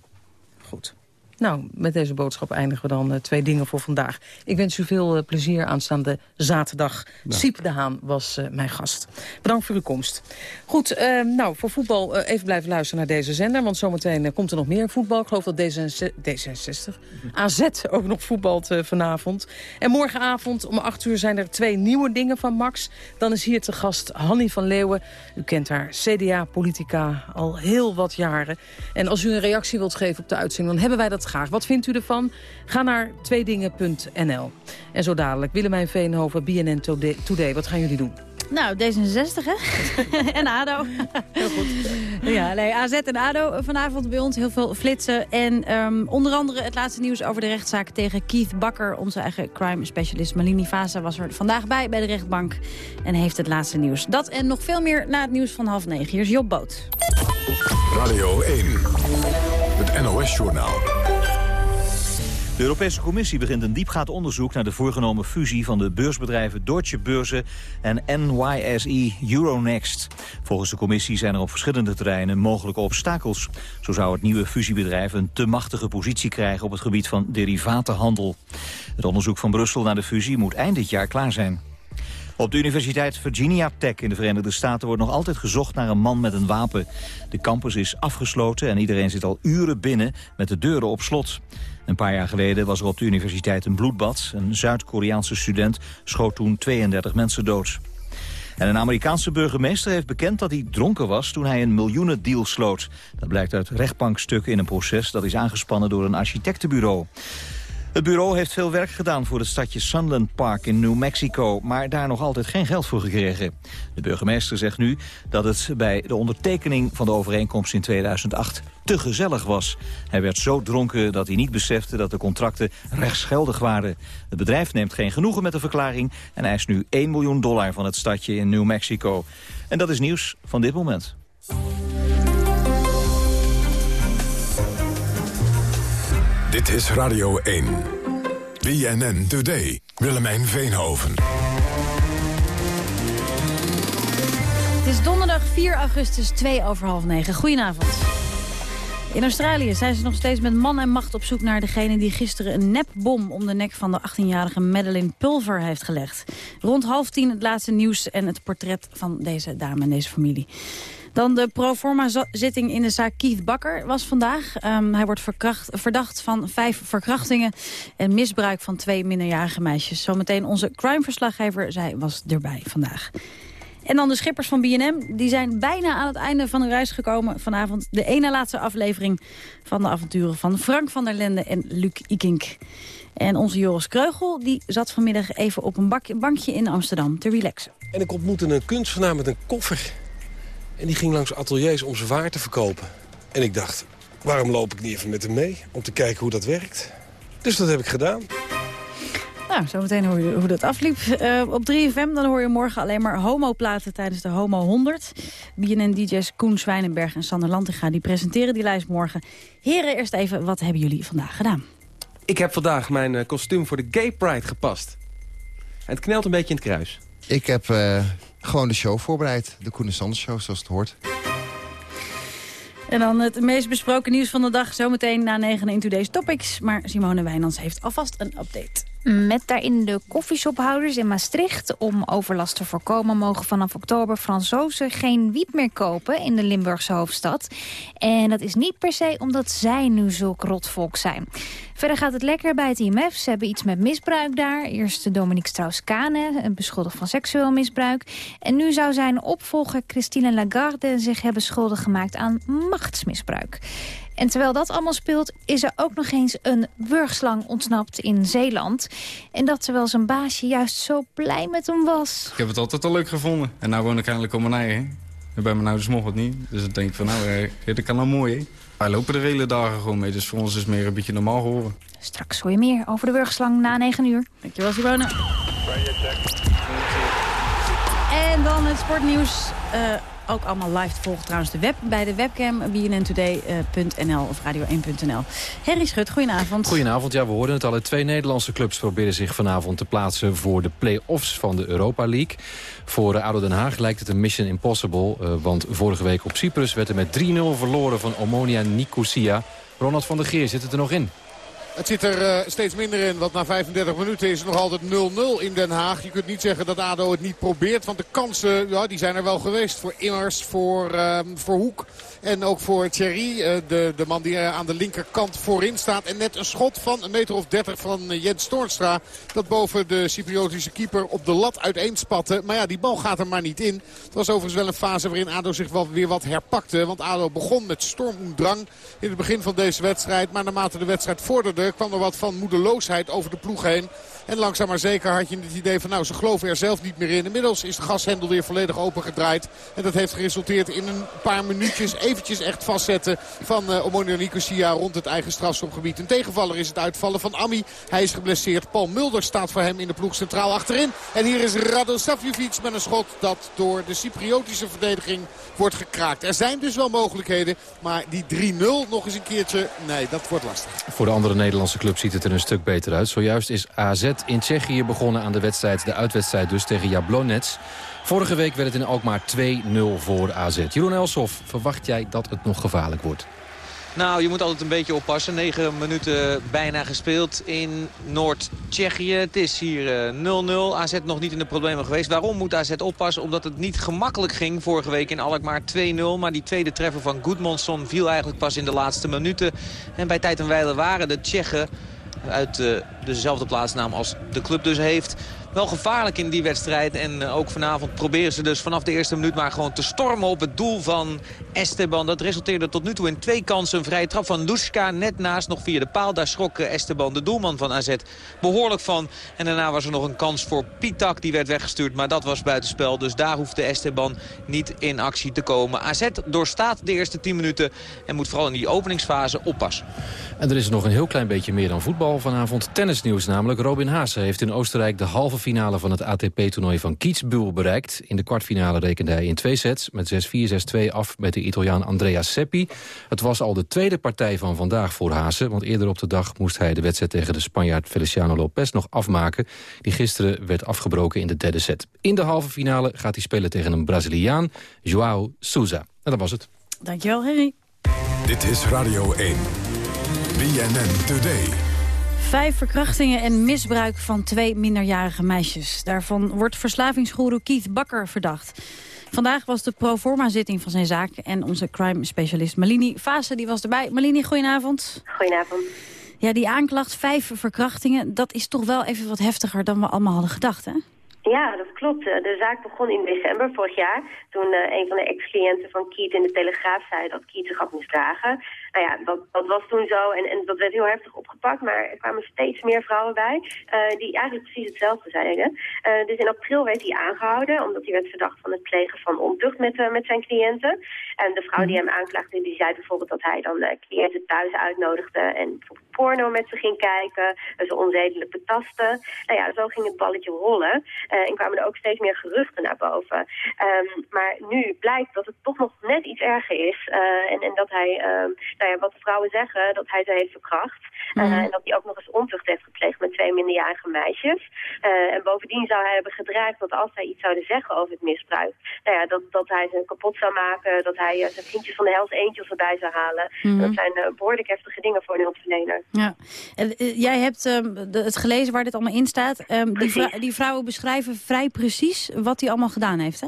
Nou, met deze boodschap eindigen we dan uh, twee dingen voor vandaag. Ik wens u veel uh, plezier aanstaande zaterdag. Ja. Siep de Haan was uh, mijn gast. Bedankt voor uw komst. Goed, nou, voor voetbal even blijven luisteren naar deze zender. Want zometeen komt er nog meer voetbal. Ik geloof dat D66, D66 AZ ook nog voetbalt vanavond. En morgenavond om 8 uur zijn er twee nieuwe dingen van Max. Dan is hier te gast Hanny van Leeuwen. U kent haar, CDA-politica, al heel wat jaren. En als u een reactie wilt geven op de uitzending... dan hebben wij dat graag. Wat vindt u ervan? Ga naar tweedingen.nl. En zo dadelijk Willemijn Veenhoven, BNN Today. Wat gaan jullie doen? Nou, D66, hè? en ADO. Heel goed. Ja, nee, AZ en ADO vanavond bij ons. Heel veel flitsen. En um, onder andere het laatste nieuws over de rechtszaak tegen Keith Bakker. Onze eigen crime specialist Malini Vasa was er vandaag bij bij de rechtbank. En heeft het laatste nieuws. Dat en nog veel meer na het nieuws van half negen. Hier is Job Boot. Radio 1, het NOS-journaal. De Europese Commissie begint een diepgaand onderzoek naar de voorgenomen fusie van de beursbedrijven Deutsche Börse en NYSE Euronext. Volgens de commissie zijn er op verschillende terreinen mogelijke obstakels. Zo zou het nieuwe fusiebedrijf een te machtige positie krijgen op het gebied van derivatenhandel. Het onderzoek van Brussel naar de fusie moet eind dit jaar klaar zijn. Op de Universiteit Virginia Tech in de Verenigde Staten wordt nog altijd gezocht naar een man met een wapen. De campus is afgesloten en iedereen zit al uren binnen met de deuren op slot. Een paar jaar geleden was er op de universiteit een bloedbad. Een Zuid-Koreaanse student schoot toen 32 mensen dood. En een Amerikaanse burgemeester heeft bekend dat hij dronken was toen hij een miljoenendeal sloot. Dat blijkt uit rechtbankstukken in een proces dat is aangespannen door een architectenbureau. Het bureau heeft veel werk gedaan voor het stadje Sunland Park in New Mexico... maar daar nog altijd geen geld voor gekregen. De burgemeester zegt nu dat het bij de ondertekening van de overeenkomst in 2008 te gezellig was. Hij werd zo dronken dat hij niet besefte dat de contracten rechtsgeldig waren. Het bedrijf neemt geen genoegen met de verklaring... en eist nu 1 miljoen dollar van het stadje in New Mexico. En dat is nieuws van dit moment. Dit is Radio 1. BNN Today. Willemijn Veenhoven. Het is donderdag 4 augustus, 2 over half 9. Goedenavond. In Australië zijn ze nog steeds met man en macht op zoek naar degene die gisteren een nepbom om de nek van de 18-jarige Madeleine Pulver heeft gelegd. Rond half tien het laatste nieuws en het portret van deze dame en deze familie. Dan de proforma-zitting in de zaak Keith Bakker was vandaag. Um, hij wordt verdacht van vijf verkrachtingen en misbruik van twee minderjarige meisjes. Zometeen onze crime-verslaggever, zij was erbij vandaag. En dan de schippers van BNM. Die zijn bijna aan het einde van hun reis gekomen. Vanavond de ene laatste aflevering van de avonturen van Frank van der Lende en Luc Ikink. En onze Joris Kreugel die zat vanmiddag even op een bankje in Amsterdam te relaxen. En ik ontmoette een kunstenaar met een koffer. En die ging langs ateliers om zijn waar te verkopen. En ik dacht, waarom loop ik niet even met hem mee? Om te kijken hoe dat werkt. Dus dat heb ik gedaan. Nou, zometeen hoor je hoe dat afliep. Uh, op 3FM dan hoor je morgen alleen maar homoplaten tijdens de Homo 100. BNN-dj's Koen Zwijnenberg en Sander Lantinga die presenteren die lijst morgen. Heren, eerst even, wat hebben jullie vandaag gedaan? Ik heb vandaag mijn kostuum voor de Gay Pride gepast. En het knelt een beetje in het kruis. Ik heb uh, gewoon de show voorbereid. De Koen en Sander Show, zoals het hoort. En dan het meest besproken nieuws van de dag. Zometeen na 9 in Today's Topics. Maar Simone Wijnands heeft alvast een update. Met daarin de koffieshophouders in Maastricht. Om overlast te voorkomen mogen vanaf oktober Fransozen geen wiet meer kopen in de Limburgse hoofdstad. En dat is niet per se omdat zij nu zulk rotvolk zijn. Verder gaat het lekker bij het IMF. Ze hebben iets met misbruik daar. Eerst Dominique Strauss-Kahn, beschuldigd van seksueel misbruik. En nu zou zijn opvolger Christine Lagarde zich hebben schuldig gemaakt aan machtsmisbruik. En terwijl dat allemaal speelt, is er ook nog eens een wurgslang ontsnapt in Zeeland. En dat terwijl zijn baasje juist zo blij met hem was. Ik heb het altijd al leuk gevonden. En nou woon ik eindelijk om mijn eigen. En bij mijn ouders mocht het niet. Dus dan denk ik van nou, eh, dat kan nou mooi hè. Wij lopen er hele dagen gewoon mee, dus voor ons is het meer een beetje normaal geworden. Straks hoor je meer over de wurgslang na 9 uur. Dankjewel Simone. En dan het sportnieuws. Uh, ook allemaal live te volgen trouwens de web, bij de webcam bnntoday.nl of radio1.nl. Henry Schut, goedenavond. Goedenavond, ja we hoorden het al. Twee Nederlandse clubs proberen zich vanavond te plaatsen voor de play-offs van de Europa League. Voor ADO Den Haag lijkt het een mission impossible, uh, want vorige week op Cyprus werd er met 3-0 verloren van Omonia Nicosia. Ronald van der Geer zit het er nog in. Het zit er uh, steeds minder in, want na 35 minuten is het nog altijd 0-0 in Den Haag. Je kunt niet zeggen dat ADO het niet probeert, want de kansen ja, die zijn er wel geweest. Voor Immers, voor, uh, voor Hoek en ook voor Thierry, uh, de, de man die aan de linkerkant voorin staat. En net een schot van een meter of 30 van Jens Toornstra. Dat boven de Cypriotische keeper op de lat uiteenspatte. Maar ja, die bal gaat er maar niet in. Het was overigens wel een fase waarin ADO zich wel weer wat herpakte. Want ADO begon met stormdrang in het begin van deze wedstrijd. Maar naarmate de wedstrijd vorderde kwam er wat van moedeloosheid over de ploeg heen. En langzaam maar zeker had je het idee van nou ze geloven er zelf niet meer in. Inmiddels is de gashendel weer volledig opengedraaid. En dat heeft geresulteerd in een paar minuutjes eventjes echt vastzetten van uh, Nicosia rond het eigen strafschopgebied. Een tegenvaller is het uitvallen van Ami. Hij is geblesseerd. Paul Mulder staat voor hem in de ploeg centraal achterin. En hier is Rado Savjevic met een schot dat door de Cypriotische verdediging wordt gekraakt. Er zijn dus wel mogelijkheden. Maar die 3-0 nog eens een keertje, nee dat wordt lastig. Voor de andere Nederlandse club ziet het er een stuk beter uit. Zojuist is AZ in Tsjechië begonnen aan de wedstrijd. De uitwedstrijd dus tegen Jablonec. Vorige week werd het in Alkmaar 2-0 voor AZ. Jeroen Elsof, verwacht jij dat het nog gevaarlijk wordt? Nou, je moet altijd een beetje oppassen. 9 minuten bijna gespeeld in Noord-Tsjechië. Het is hier 0-0. Uh, AZ nog niet in de problemen geweest. Waarom moet AZ oppassen? Omdat het niet gemakkelijk ging vorige week in Alkmaar 2-0. Maar die tweede treffer van Goedmonson viel eigenlijk pas in de laatste minuten. En bij tijd en wijle waren de Tsjechen uit uh, dezelfde plaatsnaam als de club dus heeft wel gevaarlijk in die wedstrijd. En eh, ook vanavond proberen ze dus vanaf de eerste minuut maar gewoon te stormen op het doel van Esteban. Dat resulteerde tot nu toe in twee kansen. Een vrije trap van Luska net naast nog via de paal. Daar schrok eh, Esteban, de doelman van AZ, behoorlijk van. En daarna was er nog een kans voor Pitak. Die werd weggestuurd, maar dat was buitenspel. Dus daar hoefde Esteban niet in actie te komen. AZ doorstaat de eerste 10 minuten en moet vooral in die openingsfase oppassen. En er is nog een heel klein beetje meer dan voetbal vanavond. Tennisnieuws namelijk. Robin Haase heeft in Oostenrijk de halve finale van het ATP-toernooi van Kitzbühel bereikt. In de kwartfinale rekende hij in twee sets met 6-4, 6-2 af met de Italiaan Andrea Seppi. Het was al de tweede partij van vandaag voor Haase, want eerder op de dag moest hij de wedstrijd tegen de Spanjaard Feliciano Lopez nog afmaken, die gisteren werd afgebroken in de derde set. In de halve finale gaat hij spelen tegen een Braziliaan, Joao Souza. En dat was het. Dankjewel, Henry. Dit is Radio 1. BNN Today. Vijf verkrachtingen en misbruik van twee minderjarige meisjes. Daarvan wordt verslavingsgoeroe Keith Bakker verdacht. Vandaag was de proforma-zitting van zijn zaak... en onze crime-specialist Malini Fase die was erbij. Malini, goedenavond. Goedenavond. Ja, die aanklacht, vijf verkrachtingen... dat is toch wel even wat heftiger dan we allemaal hadden gedacht, hè? Ja, dat klopt. De zaak begon in december vorig jaar. Toen uh, een van de ex-cliënten van Kiet in de Telegraaf zei dat Kiet zich had misdragen. Nou ja, dat, dat was toen zo en, en dat werd heel heftig opgepakt. Maar er kwamen steeds meer vrouwen bij uh, die eigenlijk precies hetzelfde zeiden. Uh, dus in april werd hij aangehouden omdat hij werd verdacht van het plegen van ontucht met, met zijn cliënten. En de vrouw die hem aanklaagde, die zei bijvoorbeeld dat hij dan cliënten thuis uitnodigde en bijvoorbeeld porno met ze ging kijken. Ze onzedelijk betasten. Nou ja, zo ging het balletje rollen. En kwamen er ook steeds meer geruchten naar boven. Um, maar nu blijkt dat het toch nog net iets erger is. En, en dat hij, ja, wat vrouwen zeggen, dat hij ze heeft verkracht. Uh, mm. En dat hij ook nog eens ontucht heeft gepleegd met twee minderjarige meisjes. en bovendien zou hij hebben gedreigd dat als zij iets zouden zeggen over het misbruik... Nou ja, dat, dat hij ze kapot zou maken, dat hij zijn vriendjes van de Hells Angels erbij zou halen. Mm. Dat zijn behoorlijk heftige dingen voor een hulpverlener. Ja. En, jij hebt um, het gelezen waar dit allemaal in staat. Um, die, vrou die vrouwen beschrijven vrij precies wat hij allemaal gedaan heeft, hè?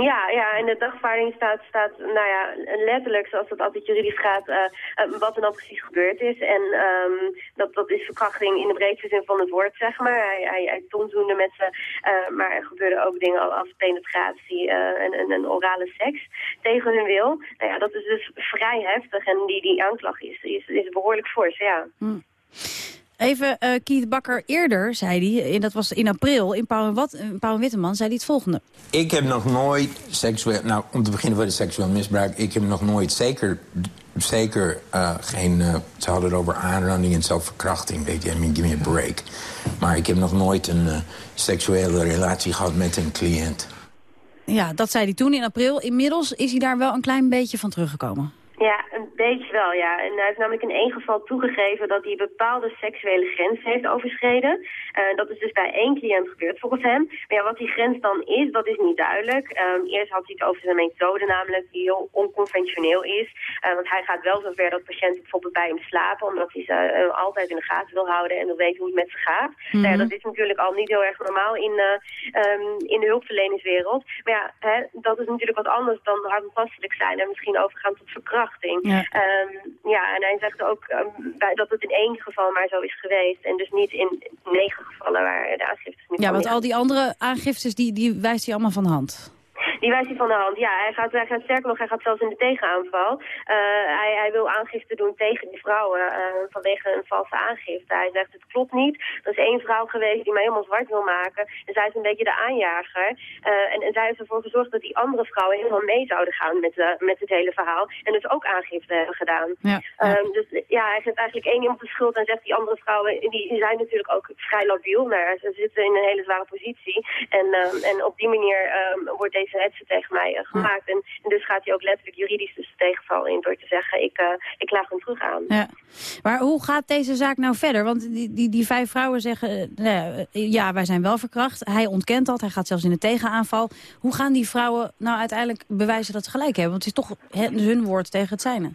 Ja, ja, in de dagvaarding staat, staat nou ja, letterlijk, zoals het altijd juridisch gaat, uh, wat er dan precies gebeurd is. En um, dat, dat is verkrachting in de breedste zin van het woord, zeg maar. Hij, hij, hij tonzoende met ze, uh, maar er gebeurden ook dingen als penetratie en, en, en, orale seks tegen hun wil. Nou ja, dat is dus vrij heftig en die, die aanklacht is, is, is behoorlijk fors, ja. Hm. Even uh, Keith Bakker eerder, zei hij, en dat was in april, in Pauw en, Pauw en Witteman, zei hij het volgende. Ik heb nog nooit seksueel, nou om te beginnen voor de seksueel misbruik, ik heb nog nooit zeker, zeker uh, geen, uh, ze hadden het over aanranding en zelfverkrachting, weet je, I mean, give me a break. Maar ik heb nog nooit een seksuele relatie gehad met een cliënt. Ja, dat zei hij toen in april. Inmiddels is hij daar wel een klein beetje van teruggekomen. Ja, een beetje wel, ja. En hij heeft namelijk in één geval toegegeven dat hij bepaalde seksuele grenzen heeft overschreden. Uh, dat is dus bij één cliënt gebeurd volgens hem. Maar ja, wat die grens dan is, dat is niet duidelijk. Um, eerst had hij het over zijn methode namelijk, die heel onconventioneel is. Uh, want hij gaat wel zover dat patiënten bijvoorbeeld bij hem slapen, omdat hij ze uh, altijd in de gaten wil houden en wil weten hoe het met ze gaat. Mm -hmm. nou ja, dat is natuurlijk al niet heel erg normaal in, um, in de hulpverleningswereld. Maar ja, hè, dat is natuurlijk wat anders dan hartvastelijk zijn en misschien overgaan tot verkrachting. Ja. Um, ja, en hij zegt ook um, dat het in één geval maar zo is geweest. En dus niet in negen gevallen waar de aangiftes niet Ja, want al die andere aangiftes, die, die wijst hij allemaal van de hand. Die wijst hij van de hand. Ja, hij gaat, hij gaat sterker nog, hij gaat zelfs in de tegenaanval. Uh, hij, hij wil aangifte doen tegen die vrouwen uh, vanwege een valse aangifte. Hij zegt, het klopt niet. Er is één vrouw geweest die mij helemaal zwart wil maken. En zij is een beetje de aanjager. Uh, en, en zij heeft ervoor gezorgd dat die andere vrouwen helemaal mee zouden gaan met, met het hele verhaal. En dus ook aangifte hebben gedaan. Ja, ja. Um, dus ja, hij geeft eigenlijk één iemand de schuld en zegt die andere vrouwen, die, die zijn natuurlijk ook vrij labiel. Nou, ze zitten in een hele zware positie. En, en op die manier um, wordt deze hetze tegen mij uh, gemaakt. En, en, dus gaat hij ook letterlijk juridisch dus tegenval in door te zeggen, ik, uh, ik klaag hem terug aan. Ja. Maar hoe gaat deze zaak nou verder? Want die, die, die vijf vrouwen zeggen, uh, ja, wij zijn wel verkracht. Hij ontkent dat, hij gaat zelfs in de tegenaanval. Hoe gaan die vrouwen nou uiteindelijk bewijzen dat ze gelijk hebben? Want het is toch hun woord tegen het zijne.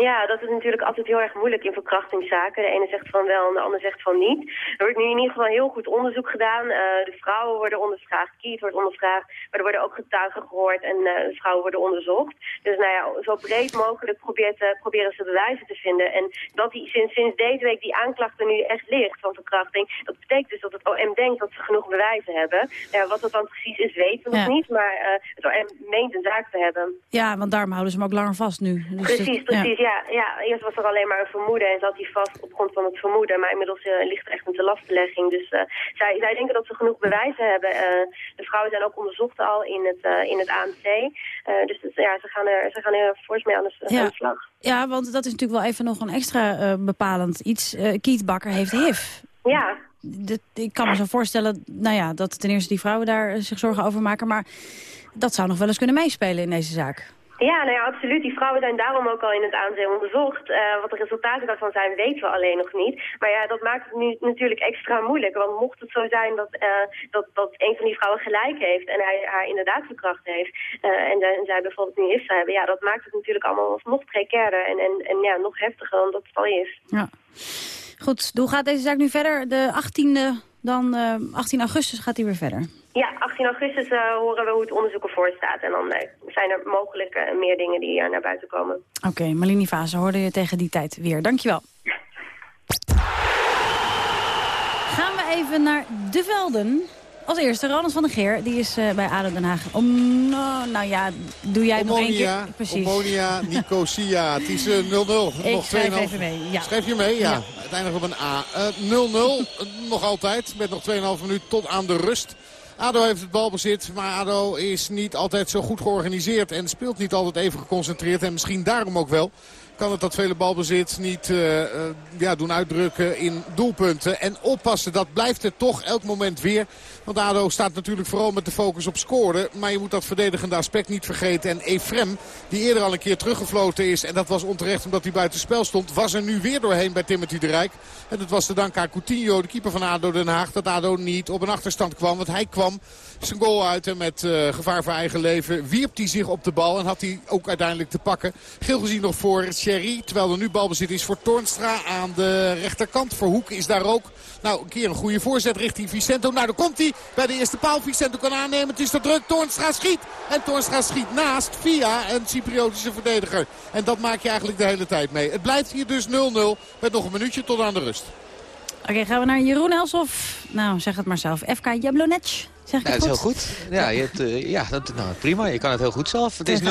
Ja, dat is natuurlijk altijd heel erg moeilijk in verkrachtingszaken. De ene zegt van wel en de ander zegt van niet. Er wordt nu in ieder geval heel goed onderzoek gedaan. Uh, de vrouwen worden ondervraagd, Kiet wordt ondervraagd. Maar er worden ook getuigen gehoord en uh, de vrouwen worden onderzocht. Dus nou ja, zo breed mogelijk probeert, uh, proberen ze bewijzen te vinden. En dat die, sinds, sinds deze week die aanklacht er nu echt ligt van verkrachting... dat betekent dus dat het OM denkt dat ze genoeg bewijzen hebben. Ja, wat dat dan precies is, weten we ja. nog niet. Maar het OM meent een zaak te hebben. Ja, want daarom houden ze hem ook langer vast nu. Dus precies, precies. Ja. Ja, ja, eerst was er alleen maar een vermoeden en zat hij vast op grond van het vermoeden. Maar inmiddels uh, ligt er echt een telastbelegging. Dus uh, zij, zij denken dat ze genoeg bewijzen hebben. Uh, de vrouwen zijn ook onderzocht al in het, in het AMC. dus ja, ze gaan er, ze gaan er fors mee aan de, ja. aan de slag. Ja, want dat is natuurlijk wel even nog een extra bepalend iets. Kiet Bakker heeft HIV. Ja. Ik kan me zo voorstellen nou ja, dat ten eerste die vrouwen daar zich zorgen over maken. Maar dat zou nog wel eens kunnen meespelen in deze zaak. Ja, nou ja, absoluut. Die vrouwen zijn daarom ook al in het aanzien onderzocht. Uh, wat de resultaten daarvan zijn, weten we alleen nog niet. Maar ja, dat maakt het nu natuurlijk extra moeilijk. Want mocht het zo zijn dat, uh, dat, dat een van die vrouwen gelijk heeft... en hij haar inderdaad verkracht heeft... Uh, en, zij bijvoorbeeld nu HIV hebben... ja, dat maakt het natuurlijk allemaal nog precairder en, en, en ja, nog heftiger dan dat het al is. Ja. Goed, hoe gaat deze zaak nu verder? De 18e, dan 18 augustus gaat hij weer verder. Ja, 18 augustus uh, horen we hoe het onderzoek ervoor staat. En dan uh, zijn er mogelijk uh, meer dingen die uh, naar buiten komen. Oké, okay, Malini Vase hoorde je tegen die tijd weer. Dankjewel. Gaan we even naar de velden. Als eerste Ronald van der Geer, die is bij ADO Den Haag. Om, no, nou ja, doe jij Omonia, nog één keer? Precies. Omonia, Nicosia. Het is 0-0. nog schrijf even mee. Ja. Schrijf je mee? Ja. ja. Het eindigt op een A. 0-0, nog altijd. Met nog 2,5 minuten tot aan de rust. ADO heeft het balbezit, maar ADO is niet altijd zo goed georganiseerd. En speelt niet altijd even geconcentreerd. En misschien daarom ook wel kan het dat vele balbezit niet uh, uh, ja, doen uitdrukken in doelpunten. En oppassen, dat blijft het toch elk moment weer. Want ADO staat natuurlijk vooral met de focus op scoren. Maar je moet dat verdedigende aspect niet vergeten. En Efrem, die eerder al een keer teruggefloten is... en dat was onterecht omdat hij buiten spel stond... was er nu weer doorheen bij Timothy de Rijk. En dat was te danken aan Coutinho, de keeper van ADO Den Haag... dat ADO niet op een achterstand kwam. Want hij kwam zijn goal uit en met uh, gevaar voor eigen leven wierp hij zich op de bal. En had hij ook uiteindelijk te pakken. Geel gezien nog voor Sherry. Terwijl er nu balbezit is voor Toornstra aan de rechterkant. Voor Hoek is daar ook. Nou, een keer een goede voorzet richting Vicento. Nou, daar komt hij bij de eerste paal. Vicento kan aannemen. Het is te druk. Toornstra schiet. En Toornstra schiet naast via een Cypriotische verdediger. En dat maak je eigenlijk de hele tijd mee. Het blijft hier dus 0-0 met nog een minuutje tot aan de rust. Oké, okay, gaan we naar Jeroen Elsof. Nou, zeg het maar zelf. FK Jablonec. Zeg ik ja, het dat is heel goed. Ja, je hebt, uh, ja dat, nou, prima. Je kan het heel goed zelf. Het is 0-0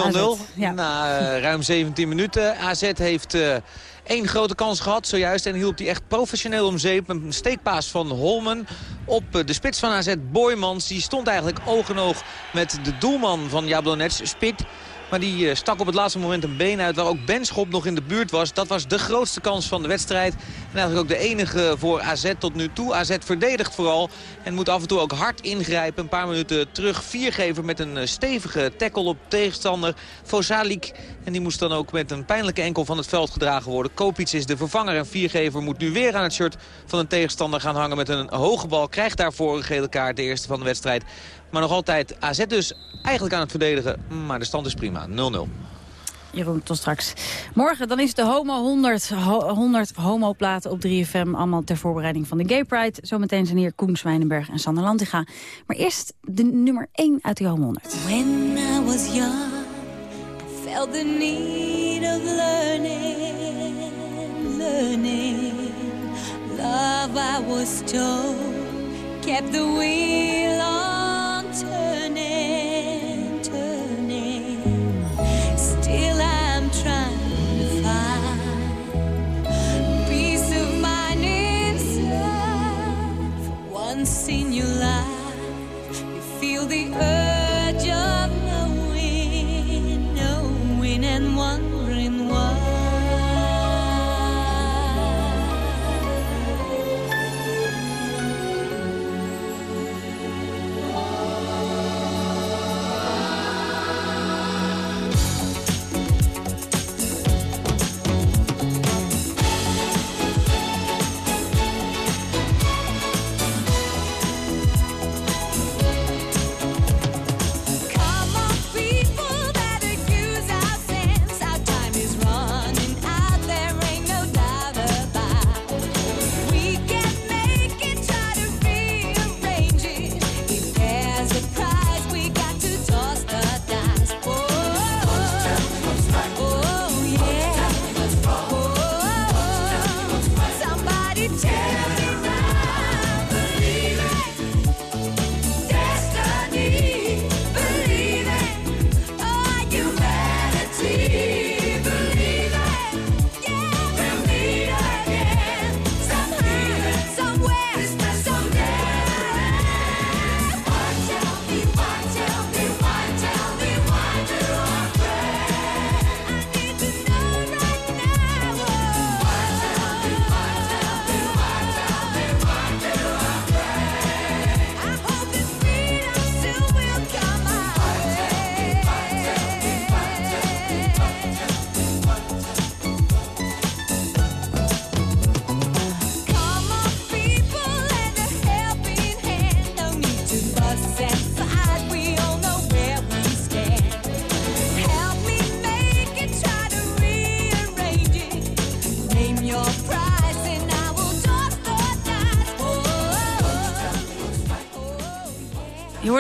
ja. na uh, ruim 17 minuten. AZ heeft uh, één grote kans gehad zojuist. En hielp die echt professioneel om zeep. Een steekpaas van Holmen op de spits van AZ, Boymans. Die stond eigenlijk oog in oog met de doelman van Jablonec, Spit. Maar die uh, stak op het laatste moment een been uit waar ook Benschop nog in de buurt was. Dat was de grootste kans van de wedstrijd. En eigenlijk ook de enige voor AZ tot nu toe. AZ verdedigt vooral en moet af en toe ook hard ingrijpen. Een paar minuten terug viergever met een stevige tackle op tegenstander Fosalik. En die moest dan ook met een pijnlijke enkel van het veld gedragen worden. Kopic is de vervanger en viergever moet nu weer aan het shirt van een tegenstander gaan hangen met een hoge bal. Krijgt daarvoor een gele kaart, de eerste van de wedstrijd. Maar nog altijd AZ dus eigenlijk aan het verdedigen. Maar de stand is prima, 0-0. Jeroen, tot straks. Morgen dan is de Homo 100, 100 homoplaten op 3FM. Allemaal ter voorbereiding van de Gay Pride. Zometeen zijn hier Koen Zwijnenberg en Sander Lantiga. Maar eerst de nummer 1 uit die Homo 100. When I was young, I felt the need of learning, learning. Love I was told, kept the wheel on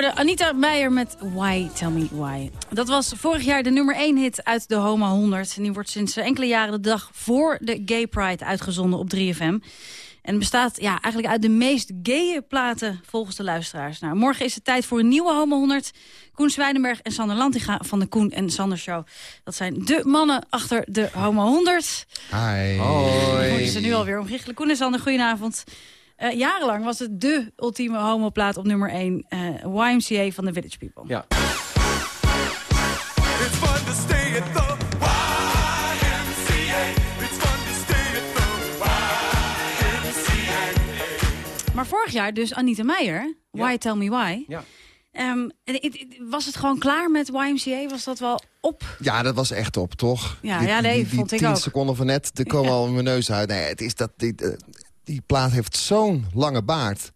hoorde Anita Meijer met Why, Tell Me Why. Dat was vorig jaar de nummer 1 hit uit de Homo 100. En die wordt sinds enkele jaren de dag voor de Gay Pride uitgezonden op 3FM. En bestaat ja, eigenlijk uit de meest gaye platen volgens de luisteraars. Nou, morgen is het tijd voor een nieuwe Homo 100. Koen Zwijnenberg en Sander Lantiga van de Koen en Sander Show. Dat zijn de mannen achter de Homo 100. Hi. Hoi. ze nu alweer omgichelen. Koen en Sander, goedenavond. Eh, jarenlang was het de ultieme homoplaat op nummer 1. eh, YMCA van de Village People. Ja. It's fun to stay at the YMCA. It's fun to stay at the YMCA. Maar vorig jaar dus Anita Meijer. Why Tell Me Why. Ja. Ehm, en het- het- was het gewoon klaar met YMCA? Was dat wel op? Ja, dat was echt op, toch? Ja, Die- ja, nee, die, die, vond ik 10 ook. seconden van net, er komen al mijn neus uit. Nee, het is dat, die, eh, die plaat heeft zo'n lange baard.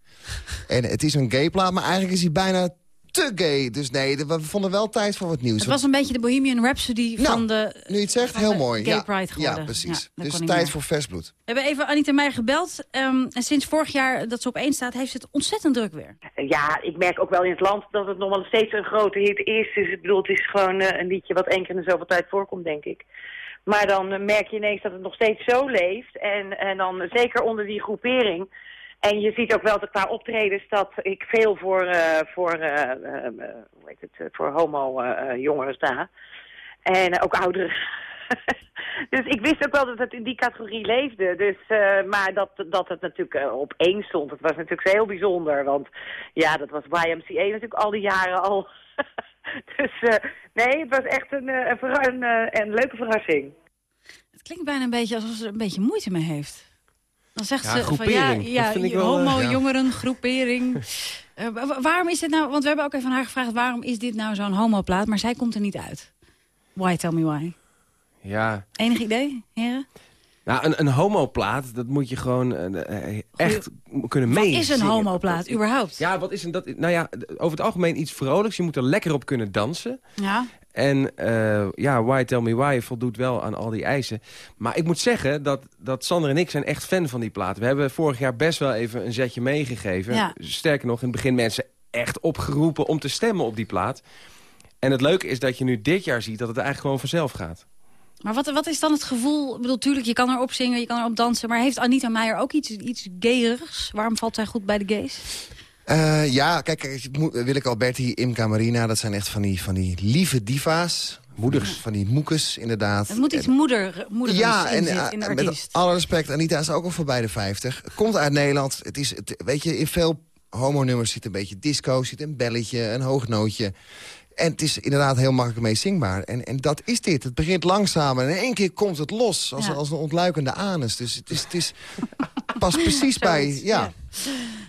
En het is een gay plaat, maar eigenlijk is hij bijna te gay. Dus nee, we vonden wel tijd voor wat nieuws. Het was een beetje de Bohemian Rhapsody Nou, van de... Nu je het zegt, heel mooi. Gay ja, Pride geworden. Ja, precies. Ja, dus tijd meer. voor vers bloed. We hebben even Anita Meijer gebeld. ehm, en sinds vorig jaar dat ze op één staat, heeft ze het ontzettend druk weer. Ja, ik merk ook wel in het land dat het nog wel steeds een grote hit is. Dus ik bedoel, het is gewoon eh, een liedje wat één keer in de zoveel tijd voorkomt, denk ik. Maar dan eh, merk je ineens dat het nog steeds zo leeft. En, en dan zeker onder die groepering. En je ziet ook wel dat qua optredens dat ik veel voor, eh, voor, eh, hoe heet het, voor homo-jongeren sta. En ook ouderen. dus ik wist ook wel dat het in die categorie leefde. Dus, maar dat, dat het natuurlijk op één stond, dat was natuurlijk heel bijzonder. Want ja, dat was YMCA natuurlijk al die jaren al Dus eh, nee, het was echt een, eh, een, verra- een, eh, een leuke verrassing. Het klinkt bijna een beetje alsof ze er een beetje moeite mee heeft. Dan zegt Ja, ze van ja, ja homo, ja. jongeren, groepering. Eh, wa- wa- waarom is dit nou, want we hebben ook even aan haar gevraagd... waarom is dit nou zo'n homoplaat, maar zij komt er niet uit. Why, tell me why. Ja, Enig idee, heren? Nou, een, een homoplaat, dat moet je gewoon eh, eh, echt kunnen Wat meezingen. is een homoplaat, überhaupt? Ja, wat is een, dat, nou ja, over het algemeen iets vrolijks. Je moet er lekker op kunnen dansen. Ja. En eh, ja, Why Tell Me Why voldoet wel aan al die eisen. Maar ik moet zeggen dat, dat Sander en ik zijn echt fan van die plaat. We hebben vorig jaar best wel even een zetje meegegeven. Ja. Sterker nog, in het begin mensen echt opgeroepen om te stemmen op die plaat. En het leuke is dat je nu dit jaar ziet dat het eigenlijk gewoon vanzelf gaat. Maar wat, wat is dan het gevoel? Ik bedoel, tuurlijk, je kan erop zingen, je kan erop dansen... maar heeft Anita Meijer ook iets, iets gayerigs? Waarom valt zij goed bij de gays? Eh, ja, kijk, Willeke Alberti, Imca Marina... dat zijn echt van die, van die lieve diva's. Moeders, van die moekes, inderdaad. Het moet iets moeder, moeders ja, in, en eh, in de met artiest. alle respect, Anita is ook al voorbij de 50. Komt uit Nederland. Het is, het, weet je, in veel homo-nummers zit een beetje disco, zit een belletje, een hoog nootje. En het is inderdaad heel makkelijk mee zingbaar. En, en dat is dit. Het begint langzaam en in één keer komt het los. Als, Ja. als een ontluikende anus. Dus het is, het is past precies bij... Ja.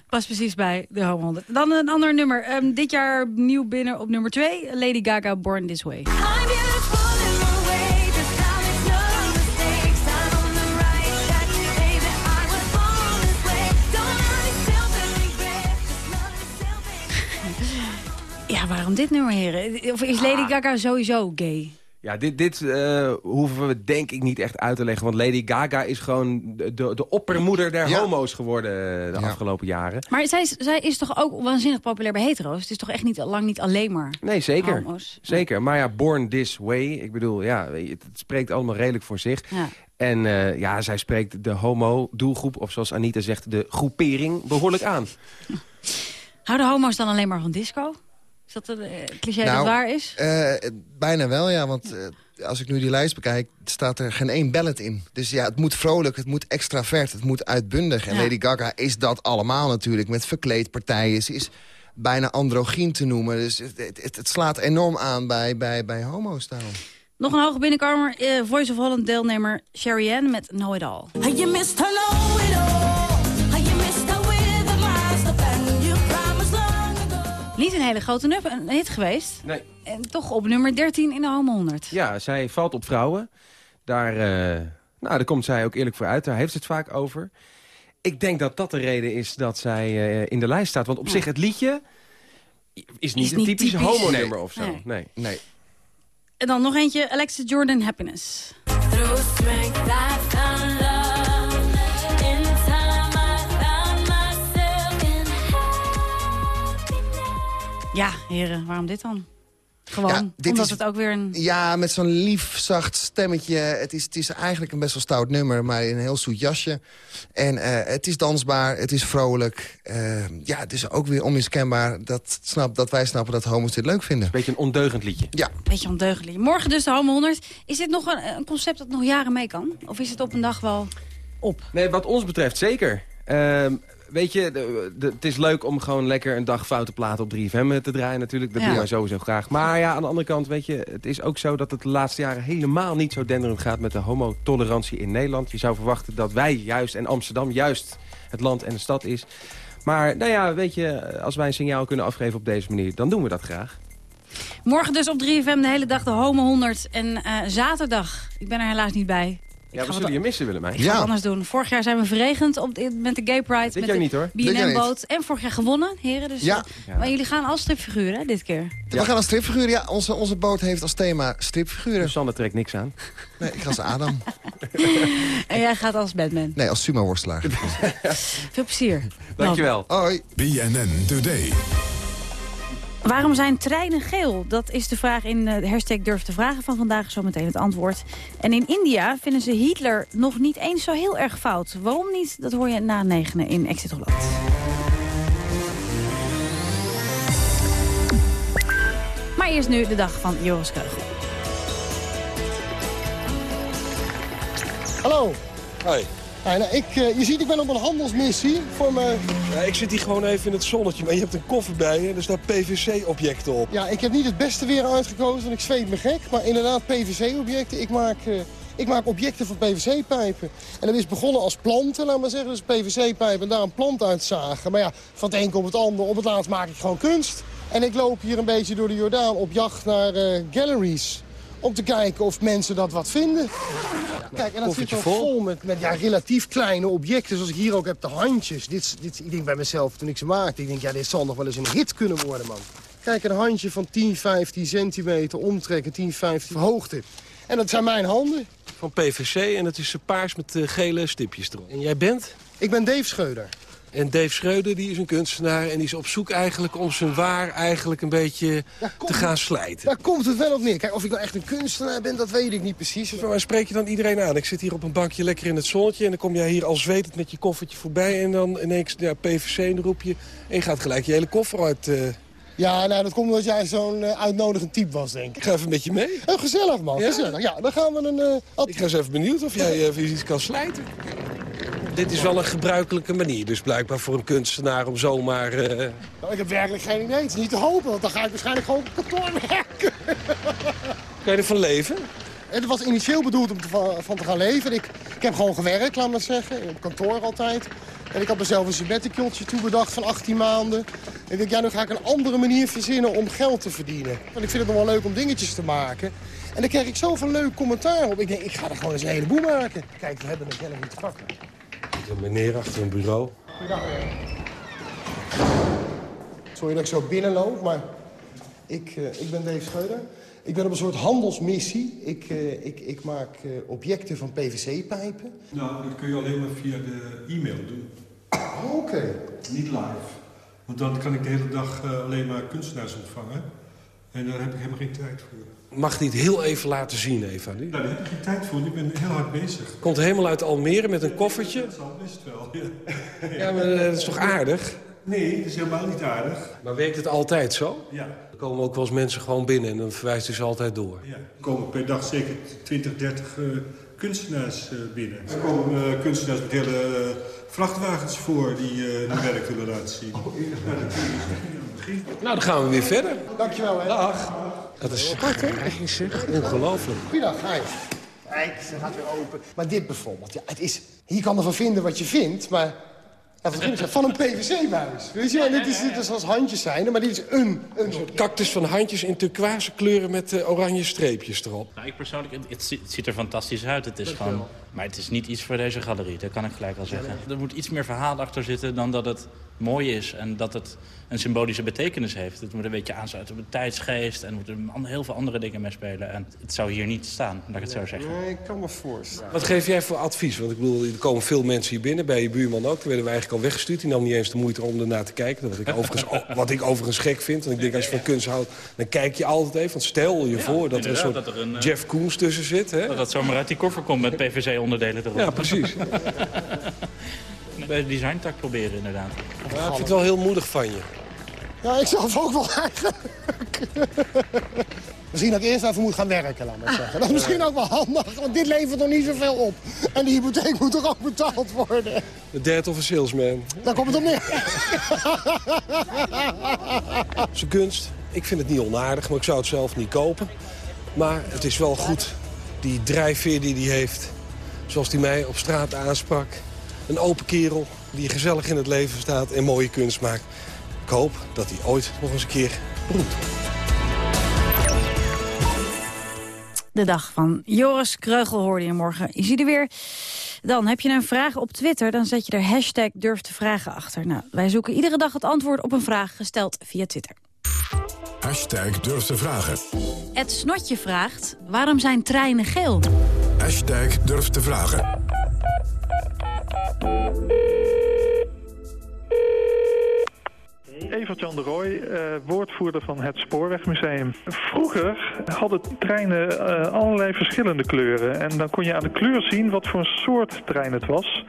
Past precies bij de 100. Dan een ander nummer. Ehm, dit jaar nieuw binnen op nummer 2. Lady Gaga, Born This Way. Ja, waarom dit nummer, heren? Of is Lady Gaga sowieso gay? Ja, dit, dit eh, hoeven we denk ik niet echt uit te leggen. Want Lady Gaga is gewoon de, de, de oppermoeder der Ja. homo's geworden eh, de afgelopen jaren. Maar zij, is- zij is toch ook waanzinnig populair bij hetero's? Het is toch echt niet, lang niet alleen maar Nee, zeker. homo's? Zeker. Maar ja, Born This Way. Ik bedoel, ja, weet je, het, het spreekt allemaal redelijk voor zich. Ja. En eh, ja, zij spreekt de homo-doelgroep, of zoals Anita zegt, de groepering, behoorlijk aan. Houden homo's dan alleen maar van disco? Is dat een eh, cliché dat Nou, waar is? eh, bijna wel, ja. Want eh, als ik nu die lijst bekijk, staat er geen één ballet in. Dus ja, het moet vrolijk, het moet extravert, het moet uitbundig. En Ja. Lady Gaga is dat allemaal natuurlijk, met verkleedpartijen. Ze is bijna androgyn te noemen. Dus het, het, het slaat enorm aan bij, bij, bij homo's daarom. Nog een hoge binnenkamer. Voice of Holland deelnemer Sherry Ann met Know It All. You missed her know it all. Niet een hele grote nup, een hit geweest. Nee. En toch op nummer 13 in de Homo 100. Ja, zij valt op vrouwen. Daar, eh, nou, daar komt zij ook eerlijk voor uit. Daar heeft ze het vaak over. Ik denk dat dat de reden is dat zij eh, in de lijst staat. Want op zich, het liedje is niet Is een typisch typisch. homo-nummer Nee. of zo. Nee. Nee. Nee. En dan nog eentje, Alexis Jordan, Happiness. Through strength Ja, heren, waarom dit dan? Gewoon, Ja, dit omdat is- het ook weer een... Ja, met zo'n lief, zacht stemmetje. Het is, het is eigenlijk een best wel stout nummer, maar in een heel zoet jasje. En eh, het is dansbaar, het is vrolijk. Eh, ja, het is ook weer onmiskenbaar dat, snap, dat wij snappen dat homo's dit leuk vinden. Beetje een ondeugend liedje. Ja. Beetje ondeugend. Morgen dus de Homo 100. Is dit nog een, een concept dat nog jaren mee kan? Of is het op een dag wel op? Nee, wat ons betreft zeker. Ehm, weet je, de- de- het is leuk om gewoon lekker een dag foute platen op 3FM te draaien natuurlijk. Dat Ja. doen wij sowieso graag. Maar ja, aan de andere kant, weet je, het is ook zo dat het de laatste jaren helemaal niet zo denderend gaat met de homotolerantie in Nederland. Je zou verwachten dat wij juist en Amsterdam juist het land en de stad is. Maar nou ja, weet je, als wij een signaal kunnen afgeven op deze manier, dan doen we dat graag. Morgen dus op 3FM de hele dag de Homo 100. En eh, zaterdag, ik ben er helaas niet bij. Ja, we zullen je missen, Willemijn. Ik ga het anders doen. Vorig jaar zijn we verregend op, met de Gay Pride. met jaar niet, hoor. BNM-boot. En vorig jaar gewonnen, heren. Dus, Ja. eh, Maar jullie gaan als stripfiguren, hè, dit keer. We gaan als stripfiguren. Ja, onze, onze boot heeft als thema stripfiguren. Sander trekt niks aan. Nee, ik ga als Adam. En jij gaat als Batman. Nee, als sumo-worstelaar. Veel plezier. Dankjewel. Hoi. BNN Today. Waarom zijn treinen geel? Dat is de vraag in eh, de hashtag Durf te Vragen van vandaag. Zometeen het antwoord. En in India vinden ze Hitler nog niet eens zo heel erg fout. Waarom niet? Dat hoor je na negenen in Exit Holland. Maar eerst nu de dag van Joris Keugel. Hallo. Hoi. Ja, nou, ik, eh, je ziet, ik ben op een handelsmissie voor mijn... Ja, ik zit hier gewoon even in het zonnetje, maar je hebt een koffer bij je en er staan PVC-objecten op. Ja, ik heb niet het beste weer uitgekozen, want ik zweet me gek. Maar inderdaad, PVC-objecten. Ik maak, eh, ik maak objecten van PVC-pijpen. En dat is begonnen als planten, laat maar zeggen. Dus PVC-pijp en daar een plant uitzagen. Maar ja, van het een komt het ander. Op het laatst maak ik gewoon kunst. En ik loop hier een beetje door de Jordaan op jacht naar eh, galleries. Om te kijken of mensen dat wat vinden. Kijk, en dat zit al vol. vol met, met ja, relatief kleine objecten. Zoals ik hier ook heb, de handjes. Dit, dit, ik denk bij mezelf, toen ik ze maakte, ik denk, ja, dit zal nog wel eens een hit kunnen worden, man. Kijk, een handje van 10, 15 centimeter omtrekken, 10, 15 hoogte. En dat zijn mijn handen. Van PVC en het is paars met eh, gele stipjes erop. En jij bent? Ik ben Dave Scheuder. En Dave Schreuder die is een kunstenaar en die is op zoek eigenlijk om zijn waar eigenlijk een beetje te gaan slijten. Daar komt het wel op neer. Kijk, of ik nou echt een kunstenaar ben, dat weet ik niet precies. Maar waar spreek je dan iedereen aan? Ik zit hier op een bankje lekker in het zonnetje... en dan kom jij hier al zwetend met je koffertje voorbij... en dan ineens ja, PVC en dan roep je... en je gaat gelijk je hele koffer uit... eh. Ja, nou, dat komt omdat jij zo'n eh, uitnodigend type was, denk ik. Ik ga even met je mee. Oh, gezellig, man. Ja? Gezellig. Ja, dan gaan we een... eh, Ik ga eens even benieuwd of jij even iets kan slijten. Dit is wel een gebruikelijke manier, dus blijkbaar voor een kunstenaar om zomaar... eh, Nou, ik heb werkelijk geen idee. Het is niet te hopen, want dan ga ik waarschijnlijk gewoon op kantoor werken. Kan je ervan leven? Het was initieel bedoeld om te, van, van te gaan leven. Ik, ik heb gewoon gewerkt, laat maar zeggen. Op kantoor altijd. En ik had mezelf een sabbaticaltje toebedacht van 18 maanden. En ik denk, ja, nu ga ik een andere manier verzinnen om geld te verdienen. Want ik vind het nog wel leuk om dingetjes te maken. En dan kreeg ik zoveel leuk commentaar op. Ik denk, ik ga er gewoon eens een heleboel maken. Kijk, we hebben het helemaal niet te pakken. Een meneer achter een bureau. Goedendag weer. Sorry dat ik zo binnenloop, maar ik, eh, ik ben Dave Scheuder. Ik ben op een soort handelsmissie. Ik, eh, ik, ik maak eh, objecten van PVC-pijpen. Nou, dat kun je alleen maar via de e-mail doen. Oké. Niet live. Want dan kan ik de hele dag eh, alleen maar kunstenaars ontvangen. En daar heb ik helemaal geen tijd voor. Mag niet heel even laten zien, Eva? nu? Nou, daar heb ik geen tijd voor. Ik ben heel hard bezig. Komt helemaal uit Almere met een koffertje. Dat is al best wel, ja. Ja, maar eh, dat is toch aardig? Nee, dat is helemaal niet aardig. Maar werkt het altijd zo? Ja. Er komen ook wel eens mensen gewoon binnen en dan verwijst hij ze altijd door. Ja. Er komen per dag zeker 20, 30 eh, kunstenaars eh, binnen. Er komen eh, kunstenaars met hele vrachtwagens voor die eh hun werk willen laten zien. Begin. Nou, dan gaan we weer verder. Dankjewel, hè. Dag. Dat is grijs, zeg. Ongelooflijk. Goedendag, hi. Kijk, ze gaat weer open. Maar dit bijvoorbeeld, ja, het is... Hier kan ervan vinden wat je vindt, maar... Ja, van een PVC-buis. Weet je, en dit is, dit is als handjes zijn, maar dit is een... een Een cactus van handjes in turquoise kleuren met eh, oranje streepjes erop. Nou, ik persoonlijk, het ziet er fantastisch uit. Het is gewoon, maar het is niet iets voor deze galerie, dat kan ik gelijk al zeggen. Er moet iets meer verhaal achter zitten dan dat het mooi is en dat het een symbolische betekenis heeft. Het moet een beetje aansluiten op de tijdsgeest en er moeten heel veel andere dingen mee spelen. En het zou hier niet staan, laat ik het zo zeggen. Nee, ik kan me voorstellen. Wat geef jij voor advies? Want ik bedoel, er komen veel mensen hier binnen, bij je buurman ook. Toen werden we eigenlijk al weggestuurd. Die nam niet eens de moeite om ernaar te kijken. Wat ik overigens, wat ik overigens gek vind. Want ik denk, als je van kunst houdt, dan kijk je altijd even. Want stel je Ja, voor dat er een soort dat er een, eh, Jeff Koons tussen zit. Hè? Dat dat zomaar uit die koffer komt met PVC-onderdelen erop. Ja, precies. Bij de designtak proberen inderdaad. Ja, ik vind het wel heel moedig van je. Ja, ik zelf ook wel eigenlijk. Misschien dat ik eerst even moet gaan werken, laat maar zeggen. Dat is misschien ook wel handig, want dit levert nog niet zoveel op. En die hypotheek moet toch ook betaald worden? De derde of een salesman. Daar komt het op neer. Zijn kunst. Ik vind het niet onaardig, maar ik zou het zelf niet kopen. Maar het is wel goed, die drijfveer die hij heeft. Zoals hij mij op straat aansprak. Een open kerel die gezellig in het leven staat en mooie kunst maakt. Ik hoop dat hij ooit nog eens een keer beroemd wordt. De dag van Joris Kreugel hoorde je morgen. Je ziet er weer. Dan heb je een vraag op Twitter, dan zet je er hashtag durf te vragen achter. Nou, wij zoeken iedere dag het antwoord op een vraag gesteld via Twitter. Hashtag durf te vragen. Het Snotje vraagt, waarom zijn treinen geel? Hashtag durf te vragen. Evert-Jan de eh, woordvoerder van het Spoorwegmuseum. Vroeger hadden treinen eh, allerlei verschillende kleuren. En dan kon je aan de kleur zien wat voor een soort trein het was.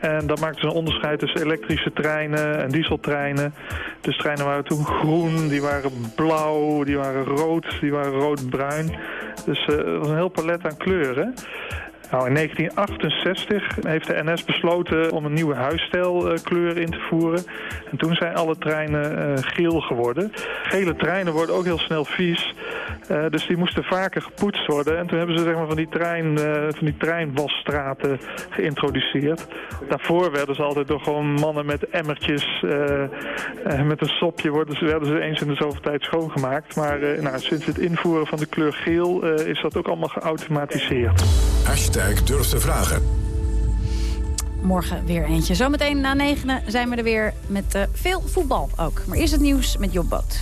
En dat maakte ze een onderscheid tussen elektrische treinen en dieseltreinen. Dus treinen waren toen groen, die waren blauw, die waren rood, die waren rood-bruin. Dus eh, het was een heel palet aan kleuren. Nou, in 1968 heeft de NS besloten om een nieuwe huisstijlkleur in te voeren. En toen zijn alle treinen eh, geel geworden. Gele treinen worden ook heel snel vies. eh, dus die moesten vaker gepoetst worden. En toen hebben ze zeg maar, van, die trein, eh, van die treinwasstraten geïntroduceerd. Daarvoor werden ze altijd door gewoon mannen met emmertjes... met een sopje worden ze, werden ze eens in de zoveel tijd schoongemaakt. Maar nou, sinds het invoeren van de kleur geel is dat ook allemaal geautomatiseerd. Durf te vragen. Morgen weer eentje. Zometeen na negenen zijn we er weer met eh, veel voetbal ook. Maar eerst het nieuws met Job Boot.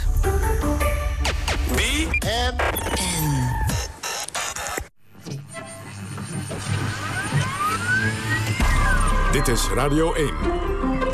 Dit is Radio 1.